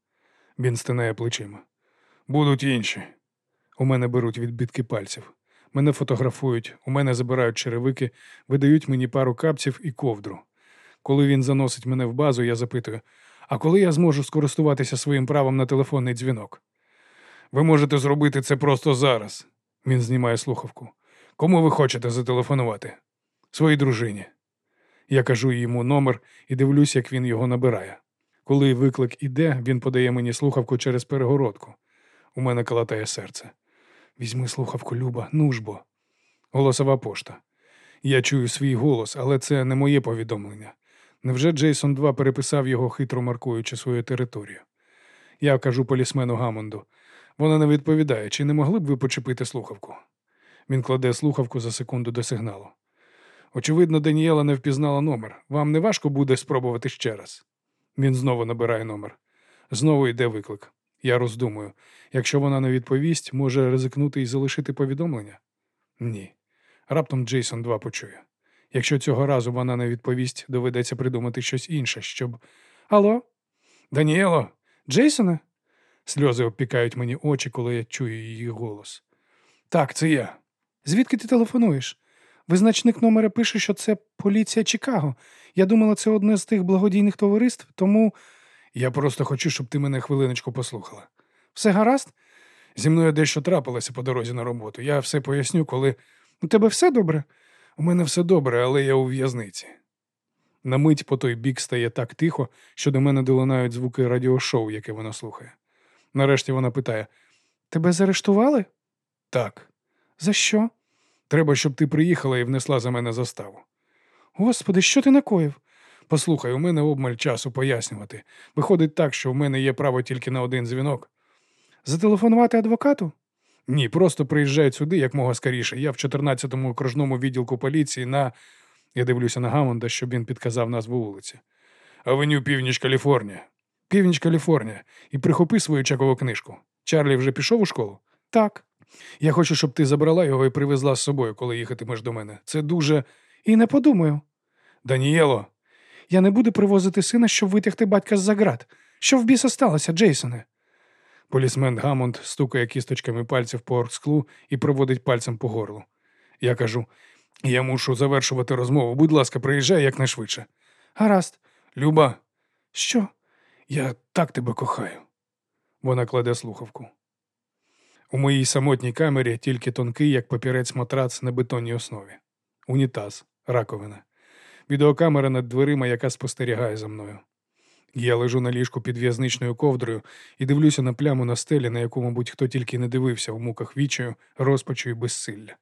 Він стинає плечима. Будуть інші. У мене беруть відбитки пальців. Мене фотографують, у мене забирають черевики, видають мені пару капців і ковдру. Коли він заносить мене в базу, я запитую: а коли я зможу скористуватися своїм правом на телефонний дзвінок? Ви можете зробити це просто зараз. Він знімає слухавку. Кому ви хочете зателефонувати? Своїй дружині. Я кажу йому номер і дивлюсь, як він його набирає. Коли виклик іде, він подає мені слухавку через перегородку. У мене калатає серце. Візьми слухавку, Люба, ну ж бо. Голосова пошта. Я чую свій голос, але це не моє повідомлення. Невже Джейсон 2 переписав його, хитро маркуючи свою територію? Я кажу полісмену Гамонду. Вона не відповідає, чи не могли б ви почепити слухавку? Він кладе слухавку за секунду до сигналу. Очевидно, Даніела не впізнала номер. Вам не важко буде спробувати ще раз. Він знову набирає номер. Знову йде виклик. Я роздумую. Якщо вона не відповість, може ризикнути і залишити повідомлення? Ні. Раптом Джейсон 2 почує. Якщо цього разу вона не відповість, доведеться придумати щось інше, щоб. Алло? Даніело? Джейсоне? Сльози обпікають мені очі, коли я чую її голос. Так, це я. Звідки ти телефонуєш? Визначник номера пише, що це поліція Чикаго. Я думала, це одне з тих благодійних товариств, тому я просто хочу, щоб ти мене хвилиночку послухала. Все гаразд? Зі мною дещо трапилося по дорозі на роботу. Я все поясню, коли. У тебе все добре? У мене все добре, але я у в'язниці. На мить по той бік стає так тихо, що до мене долинають звуки радіошоу, яке вона слухає. Нарешті вона питає: Тебе заарештували? Так, За що? треба, щоб ти приїхала і внесла за мене заставу. Господи, що ти накоїв? Послухай, у мене обмаль часу пояснювати. Виходить так, що в мене є право тільки на один дзвінок. Зателефонувати адвокату? Ні, просто приїжджай сюди як мога скоріше. Я в 14-му окружному відділку поліції на. Я дивлюся на Гамонда, щоб він підказав назву вулиці. Авеню Північ Каліфорнія. Північ Каліфорнія. І прихопи свою чекову книжку. Чарлі вже пішов у школу? Так. Я хочу, щоб ти забрала його і привезла з собою, коли їхатимеш до мене. Це дуже. І не подумаю. Данієло, Я не буду привозити сина, щоб витягти батька з-за ґрат. Що в біса сталося, Джейсоне? Полісмен Гамонд стукає кісточками пальців по оргсклу і проводить пальцем по горлу. Я кажу: я мушу завершувати розмову. Будь ласка, приїжджай якнайшвидше. Гаразд. Люба, Що? я так тебе кохаю. Вона кладе слухавку. У моїй самотній камері тільки тонкий, як папірець матрац на бетонній основі. Унітаз, раковина. Відеокамера над дверима, яка спостерігає за мною. Я лежу на ліжку під в'язничною ковдрою і дивлюся на пляму на стелі, на яку, мабуть, хто тільки не дивився у муках вічою, розпачу і безсилля.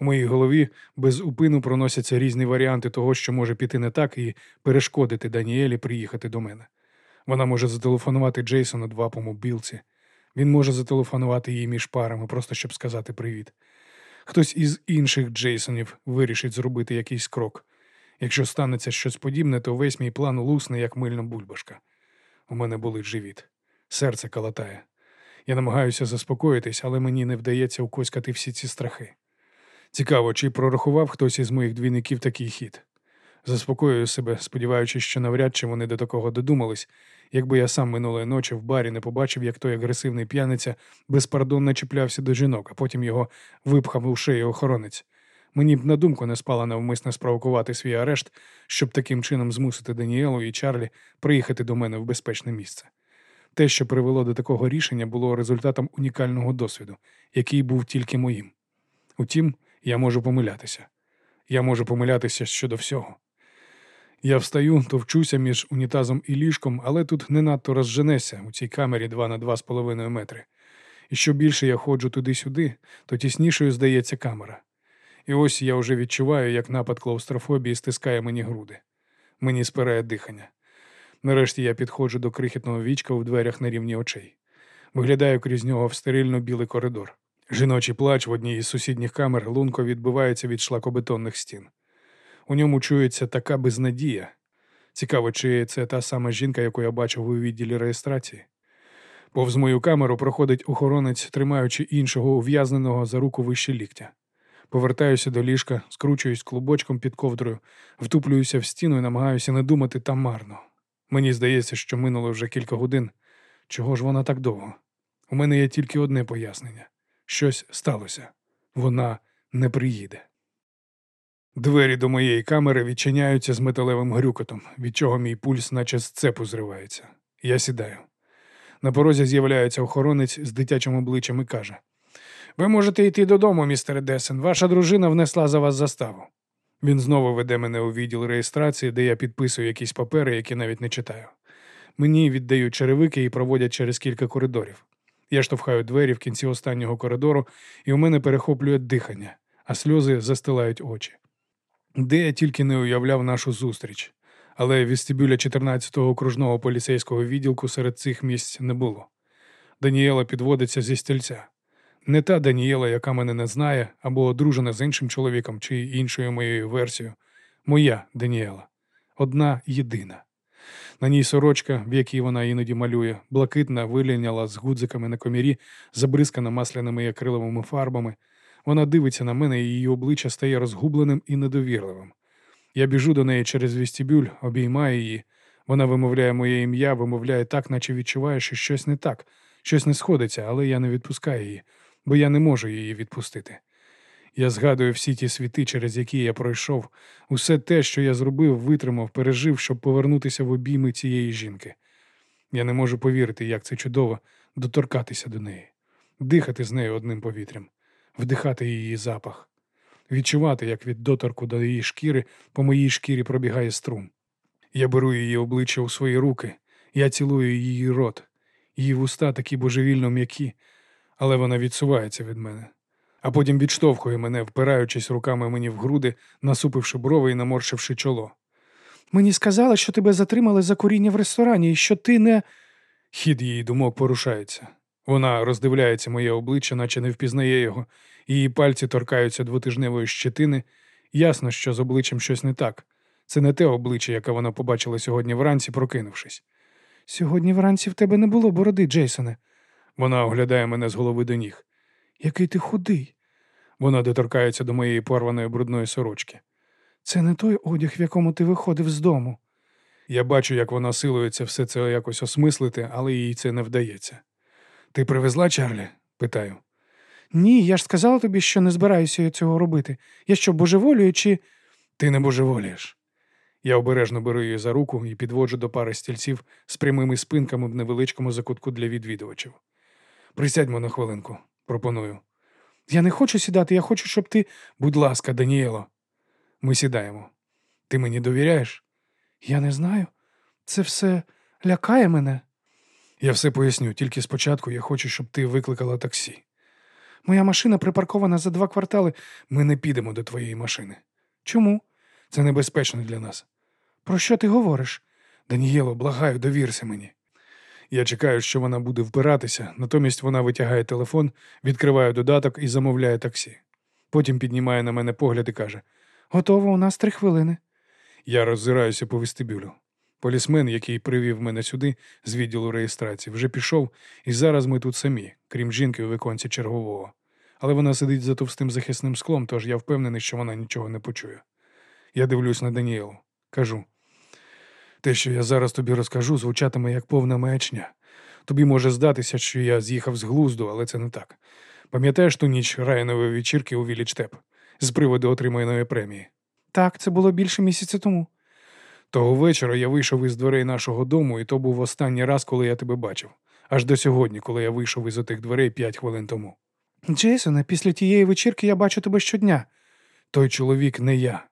У моїй голові без упину проносяться різні варіанти того, що може піти не так, і перешкодити Даніелі приїхати до мене. Вона може зателефонувати Джейсону два по мобілці. Він може зателефонувати їй між парами, просто щоб сказати привіт. Хтось із інших Джейсонів вирішить зробити якийсь крок. Якщо станеться щось подібне, то весь мій план лусне, як мильна бульбашка. У мене болить живіт, серце калатає. Я намагаюся заспокоїтись, але мені не вдається укоськати всі ці страхи. Цікаво, чи прорахував хтось із моїх двійників такий хід. Заспокоюю себе, сподіваючись, що навряд чи вони до такого додумались, якби я сам минулої ночі в барі не побачив, як той агресивний п'яниця безпардонно чіплявся до жінок, а потім його випхав у шею охоронець. Мені б на думку не спало навмисно спровокувати свій арешт, щоб таким чином змусити Даніелу і Чарлі приїхати до мене в безпечне місце. Те, що привело до такого рішення, було результатом унікального досвіду, який був тільки моїм. Утім, я можу помилятися. Я можу помилятися щодо всього. Я встаю, товчуся між унітазом і ліжком, але тут не надто розженешся у цій камері 2 на 2,5 метри. І що більше я ходжу туди-сюди, то тіснішою здається камера. І ось я вже відчуваю, як напад клаустрофобії стискає мені груди. Мені спирає дихання. Нарешті я підходжу до крихітного вічка у дверях на рівні очей. Виглядаю крізь нього в стерильно білий коридор. Жіночий плач в одній із сусідніх камер лунко відбивається від шлакобетонних стін. У ньому чується така безнадія. Цікаво, чи це та сама жінка, яку я бачив у відділі реєстрації. Повз мою камеру проходить охоронець, тримаючи іншого ув'язненого за руку вище ліктя. Повертаюся до ліжка, скручуюсь клубочком під ковдрою, втуплююся в стіну і намагаюся не думати там марно. Мені здається, що минуло вже кілька годин. Чого ж вона так довго? У мене є тільки одне пояснення: щось сталося. Вона не приїде. Двері до моєї камери відчиняються з металевим грюкотом, від чого мій пульс, наче з цепу зривається. Я сідаю. На порозі з'являється охоронець з дитячим обличчям і каже: Ви можете йти додому, містер Десен. Ваша дружина внесла за вас заставу. Він знову веде мене у відділ реєстрації, де я підписую якісь папери, які навіть не читаю. Мені віддають черевики і проводять через кілька коридорів. Я штовхаю двері в кінці останнього коридору, і у мене перехоплює дихання, а сльози застилають очі. Де я тільки не уявляв нашу зустріч, але вестибюля 14-го окружного поліцейського відділку серед цих місць не було. Даніела підводиться зі стільця. Не та Даніела, яка мене не знає, або одружена з іншим чоловіком чи іншою моєю версією. Моя Даніела. Одна єдина. На ній сорочка, в якій вона іноді малює, блакитна виліняла з гудзиками на комірі, забризкана масляними і акриловими фарбами. Вона дивиться на мене, і її обличчя стає розгубленим і недовірливим. Я біжу до неї через вестибюль, обіймаю її. Вона вимовляє моє ім'я, вимовляє так, наче відчуває, що щось не так, щось не сходиться, але я не відпускаю її, бо я не можу її відпустити. Я згадую всі ті світи, через які я пройшов, усе те, що я зробив, витримав, пережив, щоб повернутися в обійми цієї жінки. Я не можу повірити, як це чудово доторкатися до неї, дихати з нею одним повітрям, вдихати її запах, відчувати, як від доторку до її шкіри по моїй шкірі пробігає струм. Я беру її обличчя у свої руки, я цілую її рот, Її вуста такі божевільно м'які, але вона відсувається від мене, а потім відштовхує мене, впираючись руками мені в груди, насупивши брови і наморшивши чоло. Мені сказали, що тебе затримали за куріння в ресторані і що ти не. Хід її думок порушається. Вона роздивляється моє обличчя, наче не впізнає його, її пальці торкаються двотижневої щетини. Ясно, що з обличчям щось не так. Це не те обличчя, яке вона побачила сьогодні вранці, прокинувшись. Сьогодні вранці в тебе не було бороди, Джейсоне. Вона оглядає мене з голови до ніг. Який ти худий. Вона доторкається до моєї порваної брудної сорочки. Це не той одяг, в якому ти виходив з дому. Я бачу, як вона силується все це якось осмислити, але їй це не вдається. Ти привезла Чарлі? питаю. Ні, я ж сказала тобі, що не збираюся цього робити. Я що, божеволюю, чи. Ти не божеволієш. Я обережно беру її за руку і підводжу до пари стільців з прямими спинками в невеличкому закутку для відвідувачів. Присядьмо на хвилинку, пропоную. Я не хочу сідати, я хочу, щоб ти. Будь ласка, Даніело. Ми сідаємо. Ти мені довіряєш? Я не знаю. Це все лякає мене. Я все поясню, тільки спочатку я хочу, щоб ти викликала таксі. Моя машина припаркована за два квартали. Ми не підемо до твоєї машини. Чому? Це небезпечно для нас. Про що ти говориш? Данієло, благаю, довірся мені. Я чекаю, що вона буде впиратися, натомість вона витягає телефон, відкриває додаток і замовляє таксі. Потім піднімає на мене погляд і каже: Готово, у нас три хвилини. Я роззираюся по вестибюлю. Полісмен, який привів мене сюди з відділу реєстрації, вже пішов, і зараз ми тут самі, крім жінки у виконці чергового. Але вона сидить за товстим захисним склом, тож я впевнений, що вона нічого не почує. Я дивлюсь на Даніелу. Кажу: те, що я зараз тобі розкажу, звучатиме як повна маячня. Тобі може здатися, що я з'їхав з глузду, але це не так. Пам'ятаєш ту ніч райанової вечірки у Вілічтеп з приводу отриманої премії? Так, це було більше місяця тому. Того вечора я вийшов із дверей нашого дому, і то був останній раз, коли я тебе бачив. Аж до сьогодні, коли я вийшов із отих дверей п'ять хвилин тому. Джейсоне, після тієї вечірки я бачу тебе щодня. Той чоловік не я.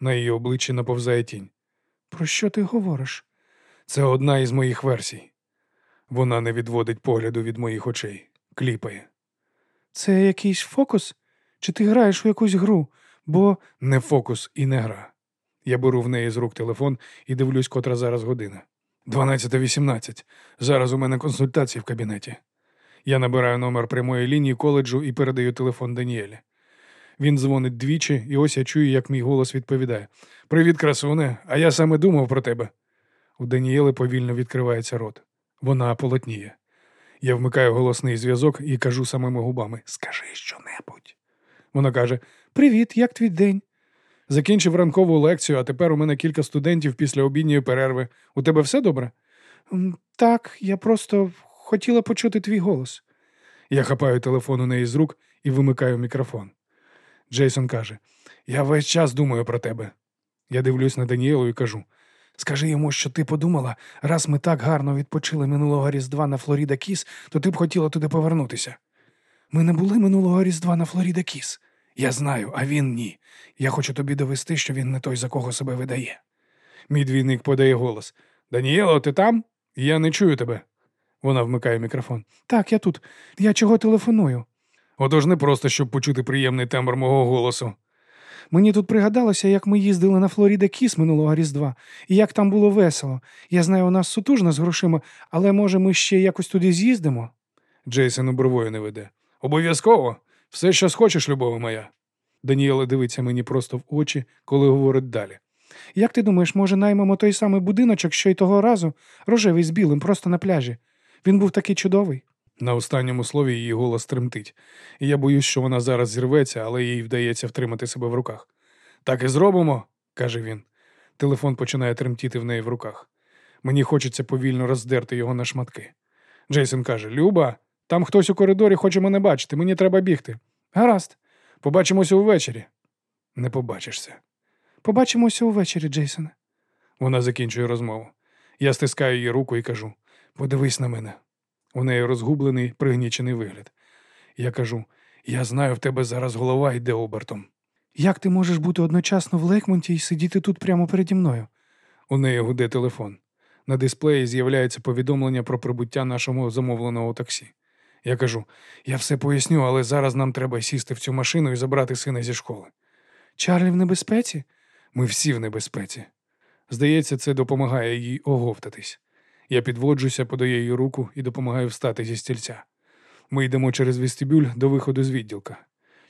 На її обличчі наповзає тінь. Про що ти говориш? Це одна із моїх версій. Вона не відводить погляду від моїх очей, кліпає. Це якийсь фокус? Чи ти граєш у якусь гру? Бо Не фокус і не гра. Я беру в неї з рук телефон і дивлюсь, котра зараз година. 12.18. Зараз у мене консультації в кабінеті. Я набираю номер прямої лінії коледжу і передаю телефон Даніелі. Він дзвонить двічі, і ось я чую, як мій голос відповідає: Привіт, красуне, а я саме думав про тебе. У Даніели повільно відкривається рот. Вона полотніє. Я вмикаю голосний зв'язок і кажу самими губами: Скажи щонебудь. Вона каже: Привіт, як твій день? Закінчив ранкову лекцію, а тепер у мене кілька студентів після обідньої перерви. У тебе все добре? Так, я просто хотіла почути твій голос. Я хапаю телефон у неї з рук і вимикаю мікрофон. Джейсон каже: Я весь час думаю про тебе. Я дивлюсь на Даніелу і кажу: Скажи йому, що ти подумала, раз ми так гарно відпочили минулого Різдва на Флоріда Кіс, то ти б хотіла туди повернутися. Ми не були минулого Різдва на Флоріда Кіс. Я знаю, а він ні. Я хочу тобі довести, що він не той, за кого себе видає. Мій двійник подає голос: Даніело, ти там? Я не чую тебе. Вона вмикає мікрофон. Так, я тут. Я чого телефоную? Отож не просто, щоб почути приємний тембр мого голосу. Мені тут пригадалося, як ми їздили на Флоріда Кіс минулого Різдва, і як там було весело. Я знаю, у нас сутужно з грошима, але може ми ще якось туди з'їздимо? Джейсон бровою не веде. Обов'язково. Все, що схочеш, любов моя. Даніела дивиться мені просто в очі, коли говорить далі. Як ти думаєш, може наймемо той самий будиночок, що й того разу, рожевий з білим, просто на пляжі? Він був такий чудовий. На останньому слові її голос тремтить, і я боюсь, що вона зараз зірветься, але їй вдається втримати себе в руках. Так і зробимо, каже він. Телефон починає тремтіти в неї в руках. Мені хочеться повільно роздерти його на шматки. Джейсон каже: Люба, там хтось у коридорі хоче мене бачити, мені треба бігти. Гаразд, Побачимося увечері. Не побачишся. побачимося увечері, Джейсоне. Вона закінчує розмову. Я стискаю її руку і кажу: подивись на мене. У неї розгублений, пригнічений вигляд. Я кажу: я знаю, в тебе зараз голова йде обертом. Як ти можеш бути одночасно в Лейкмонті і сидіти тут прямо переді мною? У неї гуде телефон. На дисплеї з'являється повідомлення про прибуття нашого замовленого таксі. Я кажу: я все поясню, але зараз нам треба сісти в цю машину і забрати сина зі школи. Чарлі в небезпеці? Ми всі в небезпеці. Здається, це допомагає їй оговтатись. Я підводжуся, подаю їй руку і допомагаю встати зі стільця. Ми йдемо через вестибюль до виходу з відділка.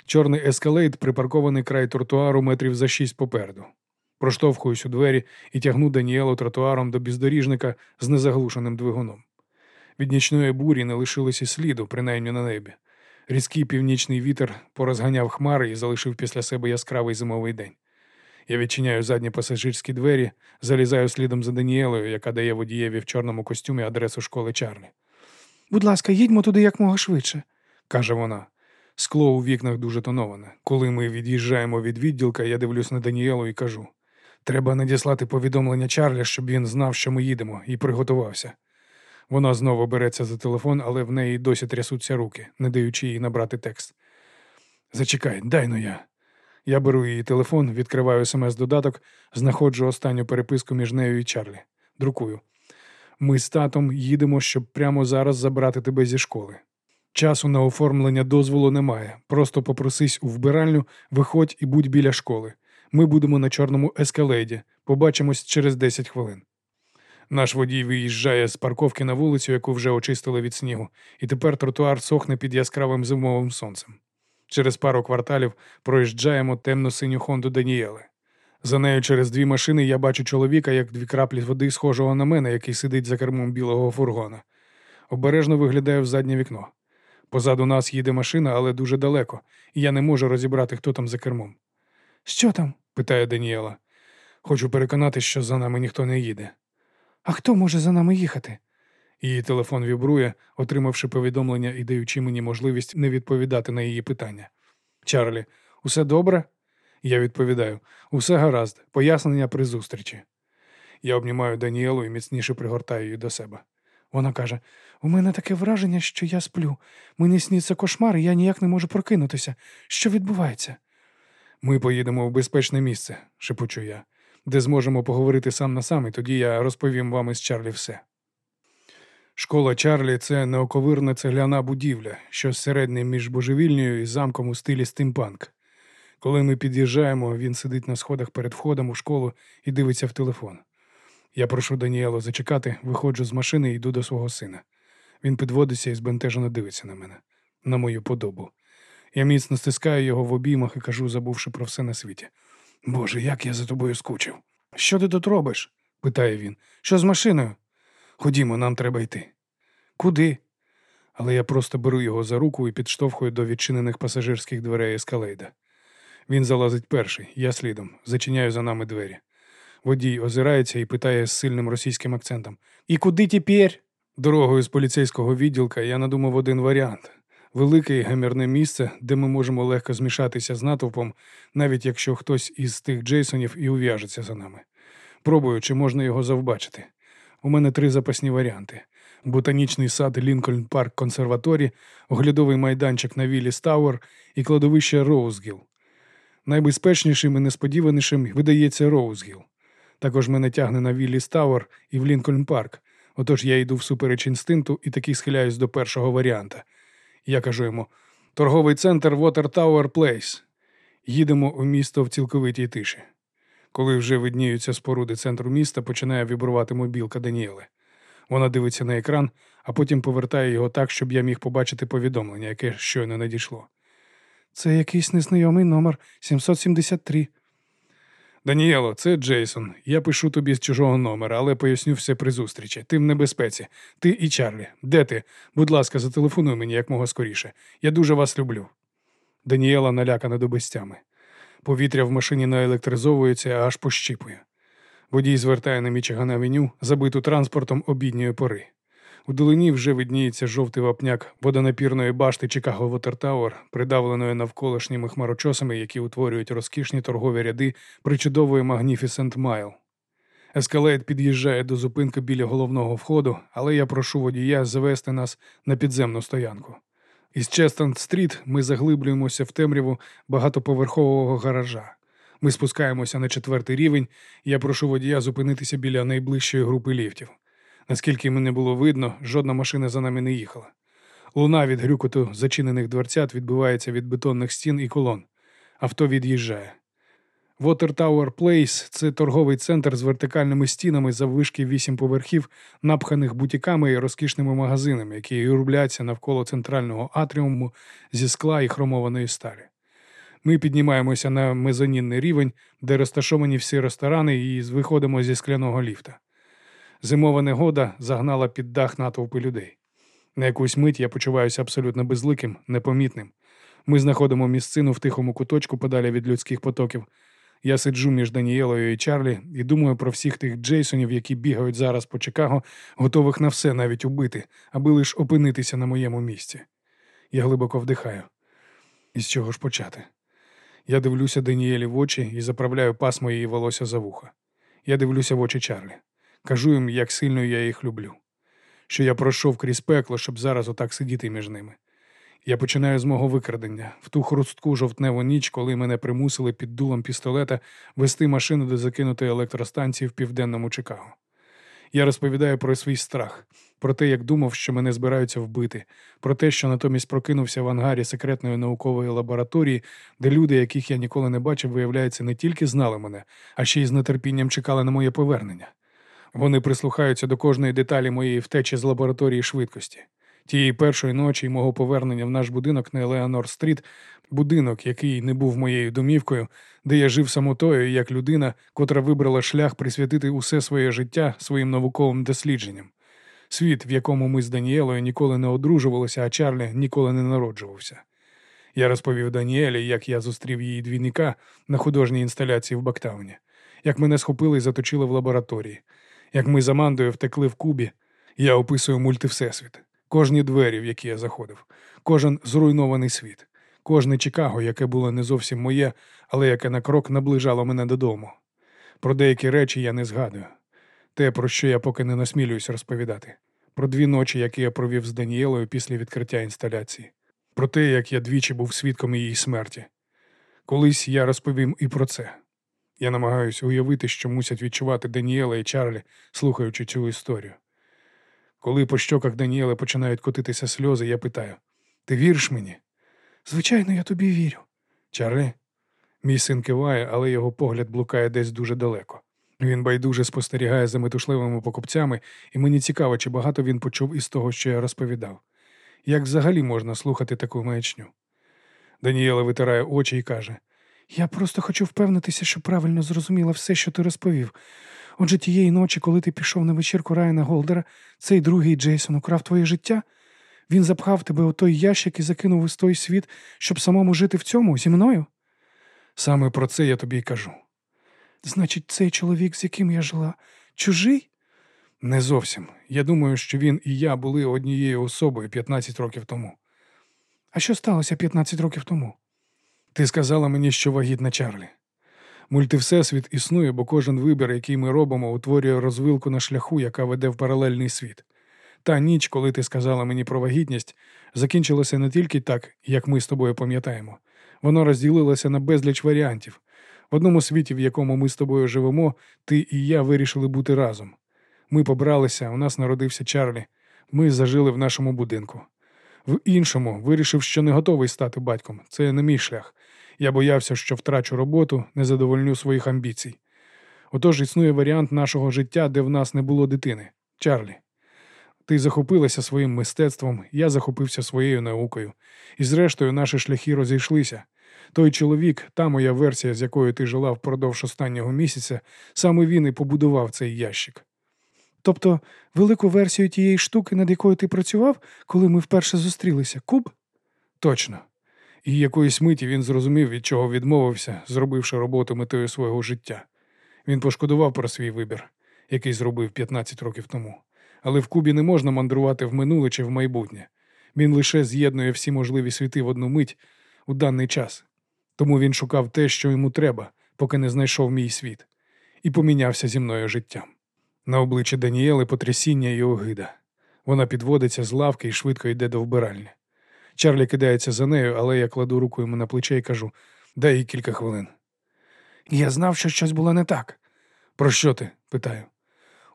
Чорний ескалейт припаркований край тротуару метрів за шість попереду. Проштовхуюсь у двері і тягну Даніелу тротуаром до бездоріжника з незаглушеним двигуном. Від нічної бурі не лишилося сліду, принаймні на небі. Різкий північний вітер порозганяв хмари і залишив після себе яскравий зимовий день. Я відчиняю задні пасажирські двері, залізаю слідом за Даніелою, яка дає водієві в чорному костюмі адресу школи Чарлі. Будь ласка, їдьмо туди якмога швидше. каже вона. Скло у вікнах дуже тоноване. Коли ми від'їжджаємо від відділка, я дивлюсь на Даніелу і кажу: треба надіслати повідомлення Чарлі, щоб він знав, що ми їдемо, і приготувався. Вона знову береться за телефон, але в неї досі трясуться руки, не даючи їй набрати текст. Зачекай, дай ну я. Я беру її телефон, відкриваю смс-додаток, знаходжу останню переписку між нею і Чарлі. Друкую. Ми з татом їдемо, щоб прямо зараз забрати тебе зі школи. Часу на оформлення дозволу немає. Просто попросись у вбиральню, виходь і будь біля школи. Ми будемо на чорному ескалейді. Побачимось через 10 хвилин. Наш водій виїжджає з парковки на вулицю, яку вже очистили від снігу, і тепер тротуар сохне під яскравим зимовим сонцем. Через пару кварталів проїжджаємо темно-синю Хонду Даніели. За нею через дві машини я бачу чоловіка, як дві краплі води, схожого на мене, який сидить за кермом білого фургона. Обережно виглядаю в заднє вікно. Позаду нас їде машина, але дуже далеко, і я не можу розібрати, хто там за кермом. Що там? питає Даніела. Хочу переконати, що за нами ніхто не їде. А хто може за нами їхати? Її телефон вібрує, отримавши повідомлення і даючи мені можливість не відповідати на її питання. Чарлі, усе добре? Я відповідаю: усе гаразд, пояснення при зустрічі. Я обнімаю Даніелу і міцніше пригортаю її до себе. Вона каже: У мене таке враження, що я сплю. Мені сніться кошмар, і я ніяк не можу прокинутися. Що відбувається? Ми поїдемо в безпечне місце, шепочу я, де зможемо поговорити сам на сам, і тоді я розповім вам із Чарлі все. Школа Чарлі це неоковирна цегляна будівля, що середнє між божевільною і замком у стилі стимпанк. Коли ми під'їжджаємо, він сидить на сходах перед входом у школу і дивиться в телефон. Я прошу Даніелу зачекати, виходжу з машини і йду до свого сина. Він підводиться і збентежено дивиться на мене, на мою подобу. Я міцно стискаю його в обіймах і кажу, забувши про все на світі. Боже, як я за тобою скучив. Що ти тут робиш? питає він. Що з машиною? Ходімо, нам треба йти. Куди? Але я просто беру його за руку і підштовхую до відчинених пасажирських дверей ескалейда. Він залазить перший, я слідом, зачиняю за нами двері. Водій озирається і питає з сильним російським акцентом: І куди тепер? Дорогою з поліцейського відділка я надумав один варіант велике і гамірне місце, де ми можемо легко змішатися з натовпом, навіть якщо хтось із тих Джейсонів і ув'яжеться за нами. Пробую, чи можна його завбачити. У мене три запасні варіанти: ботанічний сад Лінкольн Парк Консерваторі, оглядовий майданчик на Вілліс-тауер і кладовище Роузгіл. Найбезпечнішим і несподіванішим видається Роузгіл. Також мене тягне на Віллі Стауер і в Лінкольн Парк. Отож я йду всупереч інстинкту і таки схиляюсь до першого варіанта. Я кажу йому: торговий центр Water Tower Place. Їдемо у місто в цілковитій тиші. Коли вже видніються споруди центру міста, починає вібрувати мобілка Даніели. Вона дивиться на екран, а потім повертає його так, щоб я міг побачити повідомлення, яке щойно надійшло. Це якийсь незнайомий номер 773. Даніело, це Джейсон. Я пишу тобі з чужого номера, але поясню все при зустрічі. Ти в небезпеці. Ти і Чарлі. Де ти? Будь ласка, зателефонуй мені якмога скоріше. Я дуже вас люблю. Даніела налякана до безтями. Повітря в машині наелектризовується, аж пощіпує. Водій звертає на Мічиган авеню, забиту транспортом обідньої пори. У долині вже видніється жовтий вапняк водонапірної башти Чикаго Вотертауер, придавленої навколишніми хмарочосами, які утворюють розкішні торгові ряди причудової Magnificent Mile. Ескалейт під'їжджає до зупинки біля головного входу, але я прошу водія завезти нас на підземну стоянку. Із Честнат-стріт ми заглиблюємося в темряву багатоповерхового гаража. Ми спускаємося на четвертий рівень, я прошу водія зупинитися біля найближчої групи ліфтів. Наскільки мені було видно, жодна машина за нами не їхала. Луна від грюкоту зачинених дверцят відбивається від бетонних стін і колон. Авто від'їжджає. Water Tower Place – це торговий центр з вертикальними стінами заввишки вісім поверхів, напханих бутіками і розкішними магазинами, які рубляться навколо центрального атріуму зі скла і хромованої сталі. Ми піднімаємося на мезонінний рівень, де розташовані всі ресторани, і виходимо зі скляного ліфта. Зимова негода загнала під дах натовпи людей. На якусь мить я почуваюся абсолютно безликим, непомітним. Ми знаходимо місцину в тихому куточку подалі від людських потоків. Я сиджу між Даніелою і Чарлі і думаю про всіх тих Джейсонів, які бігають зараз по Чикаго, готових на все навіть убити, аби лиш опинитися на моєму місці. Я глибоко вдихаю. І з чого ж почати? Я дивлюся Даніелі в очі і заправляю пасмо її волосся за вуха. Я дивлюся в очі Чарлі. Кажу їм, як сильно я їх люблю. Що я пройшов крізь пекло, щоб зараз отак сидіти між ними. Я починаю з мого викрадення в ту хрустку жовтневу ніч, коли мене примусили під дулом пістолета вести машину до закинутої електростанції в південному Чикаго. Я розповідаю про свій страх, про те, як думав, що мене збираються вбити, про те, що натомість прокинувся в ангарі секретної наукової лабораторії, де люди, яких я ніколи не бачив, виявляється, не тільки знали мене, а ще й з нетерпінням чекали на моє повернення. Вони прислухаються до кожної деталі моєї втечі з лабораторії швидкості. Тієї першої ночі мого повернення в наш будинок на Елеонор Стріт, будинок, який не був моєю домівкою, де я жив самотою як людина, котра вибрала шлях присвятити усе своє життя своїм науковим дослідженням. Світ, в якому ми з Даніелою ніколи не одружувалися, а Чарлі ніколи не народжувався. Я розповів Даніелі, як я зустрів її двійника на художній інсталяції в Бактауні, як мене схопили і заточили в лабораторії, як ми з Амандою втекли в Кубі. Я описую мультивсесвіт кожні двері, в які я заходив, кожен зруйнований світ, кожне Чикаго, яке було не зовсім моє, але яке на крок наближало мене додому. Про деякі речі я не згадую. Те, про що я поки не насмілююсь розповідати, про дві ночі, які я провів з Даніелою після відкриття інсталяції, про те, як я двічі був свідком її смерті. Колись я розповім і про це. Я намагаюся уявити, що мусять відчувати Даніела і Чарлі, слухаючи цю історію. Коли по щоках Даніели починають котитися сльози, я питаю: Ти віриш мені? Звичайно, я тобі вірю. Чарлі? Мій син киває, але його погляд блукає десь дуже далеко. Він байдуже спостерігає за метушливими покупцями, і мені цікаво, чи багато він почув із того, що я розповідав. Як взагалі можна слухати таку маячню? Даніела витирає очі і каже: Я просто хочу впевнитися, що правильно зрозуміла все, що ти розповів. Отже, тієї ночі, коли ти пішов на вечірку Райана Голдера, цей другий Джейсон украв твоє життя. Він запхав тебе у той ящик і закинув із той світ, щоб самому жити в цьому зі мною? Саме про це я тобі й кажу. Значить, цей чоловік, з яким я жила, чужий? Не зовсім. Я думаю, що він і я були однією особою 15 років тому. А що сталося 15 років тому? Ти сказала мені, що вагітна Чарлі. Мультивсесвіт існує, бо кожен вибір, який ми робимо, утворює розвилку на шляху, яка веде в паралельний світ. Та ніч, коли ти сказала мені про вагітність, закінчилася не тільки так, як ми з тобою пам'ятаємо. Воно розділилося на безліч варіантів. В одному світі, в якому ми з тобою живемо, ти і я вирішили бути разом. Ми побралися, у нас народився Чарлі. Ми зажили в нашому будинку. В іншому вирішив, що не готовий стати батьком. Це не мій шлях. Я боявся, що втрачу роботу, не задовольню своїх амбіцій. Отож існує варіант нашого життя, де в нас не було дитини. Чарлі. Ти захопилася своїм мистецтвом, я захопився своєю наукою. І зрештою наші шляхи розійшлися. Той чоловік, та моя версія, з якою ти жила впродовж останнього місяця, саме він і побудував цей ящик. Тобто велику версію тієї штуки, над якою ти працював, коли ми вперше зустрілися, куб? Точно. І якоїсь миті він зрозумів, від чого відмовився, зробивши роботу метою свого життя. Він пошкодував про свій вибір, який зробив 15 років тому. Але в Кубі не можна мандрувати в минуле чи в майбутнє. Він лише з'єднує всі можливі світи в одну мить у даний час. Тому він шукав те, що йому треба, поки не знайшов мій світ, і помінявся зі мною життям. На обличчі Даніели потрясіння і огида. Вона підводиться з лавки і швидко йде до вбиральні. Чарлі кидається за нею, але я кладу руку йому на плече і кажу дай їй кілька хвилин. Я знав, що щось було не так. Про що ти? питаю.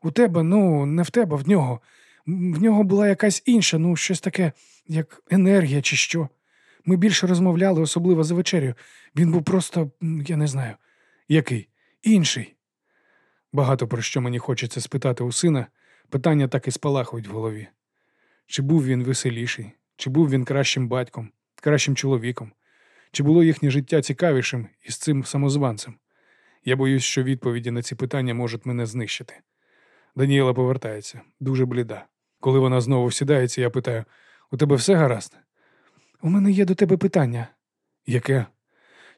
У тебе, ну, не в тебе, в нього. В нього була якась інша, ну, щось таке, як енергія чи що. Ми більше розмовляли, особливо за вечерю. Він був просто, я не знаю, Який? інший. Багато про що мені хочеться спитати у сина, питання так і спалахують в голові. Чи був він веселіший, чи був він кращим батьком, кращим чоловіком, чи було їхнє життя цікавішим із цим самозванцем? Я боюсь, що відповіді на ці питання можуть мене знищити. Даніела повертається, дуже бліда. Коли вона знову сідається, я питаю: у тебе все гаразд? У мене є до тебе питання. Яке?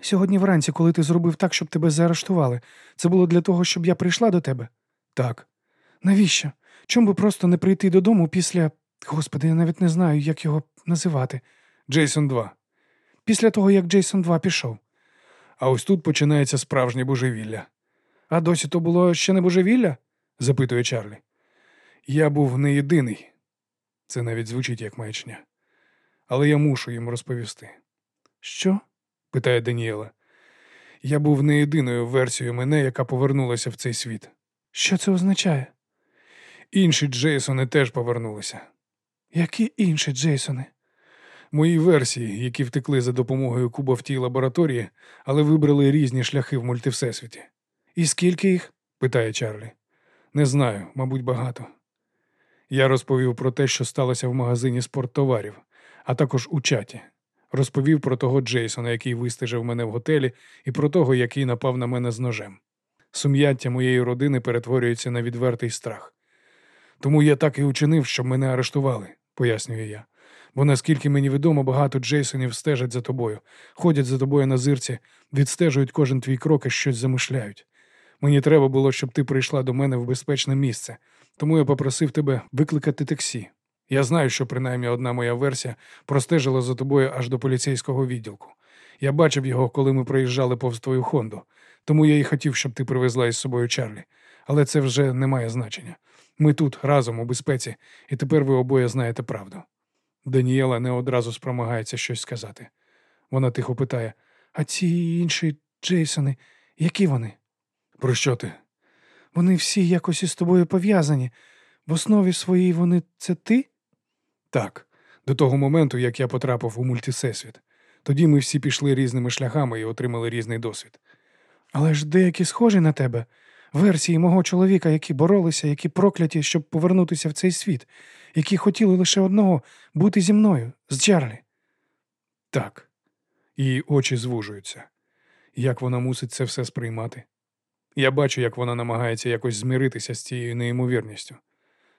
Сьогодні вранці, коли ти зробив так, щоб тебе заарештували, це було для того, щоб я прийшла до тебе? Так. Навіщо? Чому би просто не прийти додому після. Господи, я навіть не знаю, як його називати. Джейсон 2. Після того, як Джейсон 2 пішов. А ось тут починається справжнє божевілля. А досі то було ще не божевілля? запитує Чарлі. Я був не єдиний. Це навіть звучить як маячня. Але я мушу їм розповісти. Що? питає Даніела. Я був не єдиною версією мене, яка повернулася в цей світ. Що це означає? Інші Джейсони теж повернулися. Які інші Джейсони? Мої версії, які втекли за допомогою куба в тій лабораторії, але вибрали різні шляхи в мультивсесвіті. І скільки їх? питає Чарлі. Не знаю, мабуть, багато. Я розповів про те, що сталося в магазині спорттоварів, а також у чаті. Розповів про того Джейсона, який вистежив мене в готелі, і про того, який напав на мене з ножем. Сум'яття моєї родини перетворюється на відвертий страх. Тому я так і учинив, щоб мене арештували, пояснюю я. Бо наскільки мені відомо, багато Джейсонів стежать за тобою, ходять за тобою на зирці, відстежують кожен твій крок і щось замишляють. Мені треба було, щоб ти прийшла до мене в безпечне місце, тому я попросив тебе викликати таксі. Я знаю, що принаймні одна моя версія простежила за тобою аж до поліцейського відділку. Я бачив його, коли ми проїжджали повз твою Хонду, тому я і хотів, щоб ти привезла із собою Чарлі. Але це вже не має значення. Ми тут разом у безпеці, і тепер ви обоє знаєте правду. Даніела не одразу спромагається щось сказати. Вона тихо питає: А ці інші Джейсони, які вони? Про що ти? Вони всі якось із тобою пов'язані. В основі своїй вони це ти? Так, до того моменту, як я потрапив у мультисесвіт. Тоді ми всі пішли різними шляхами і отримали різний досвід. Але ж деякі схожі на тебе. Версії мого чоловіка, які боролися, які прокляті, щоб повернутися в цей світ, які хотіли лише одного бути зі мною, з Чарлі. Так, її очі звужуються. Як вона мусить це все сприймати? Я бачу, як вона намагається якось змиритися з цією неймовірністю.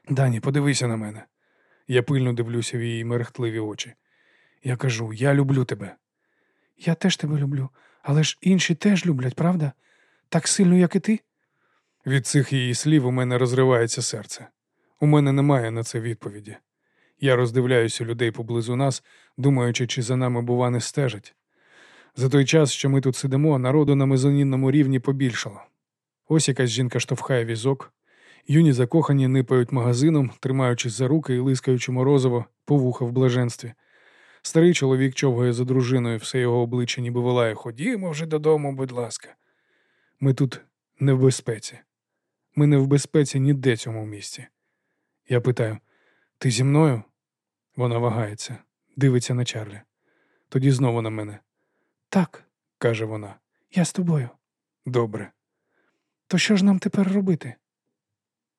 Дані, подивися на мене. Я пильно дивлюся в її мерехтливі очі. Я кажу: я люблю тебе. Я теж тебе люблю, але ж інші теж люблять, правда? Так сильно, як і ти? Від цих її слів у мене розривається серце. У мене немає на це відповіді. Я роздивляюся людей поблизу нас, думаючи, чи за нами, бува, не стежать. За той час, що ми тут сидимо, народу на мезонінному рівні побільшало. Ось якась жінка штовхає візок, юні закохані нипають магазином, тримаючись за руки і лискаючи морозиво по вуха в блаженстві. Старий чоловік човгає за дружиною, все його обличчя ніби волає Ходімо вже додому, будь ласка. Ми тут не в безпеці. Ми не в безпеці ніде цьому місці. Я питаю: ти зі мною? Вона вагається, дивиться на Чарлі. Тоді знову на мене. Так, каже вона. я з тобою. Добре. То що ж нам тепер робити?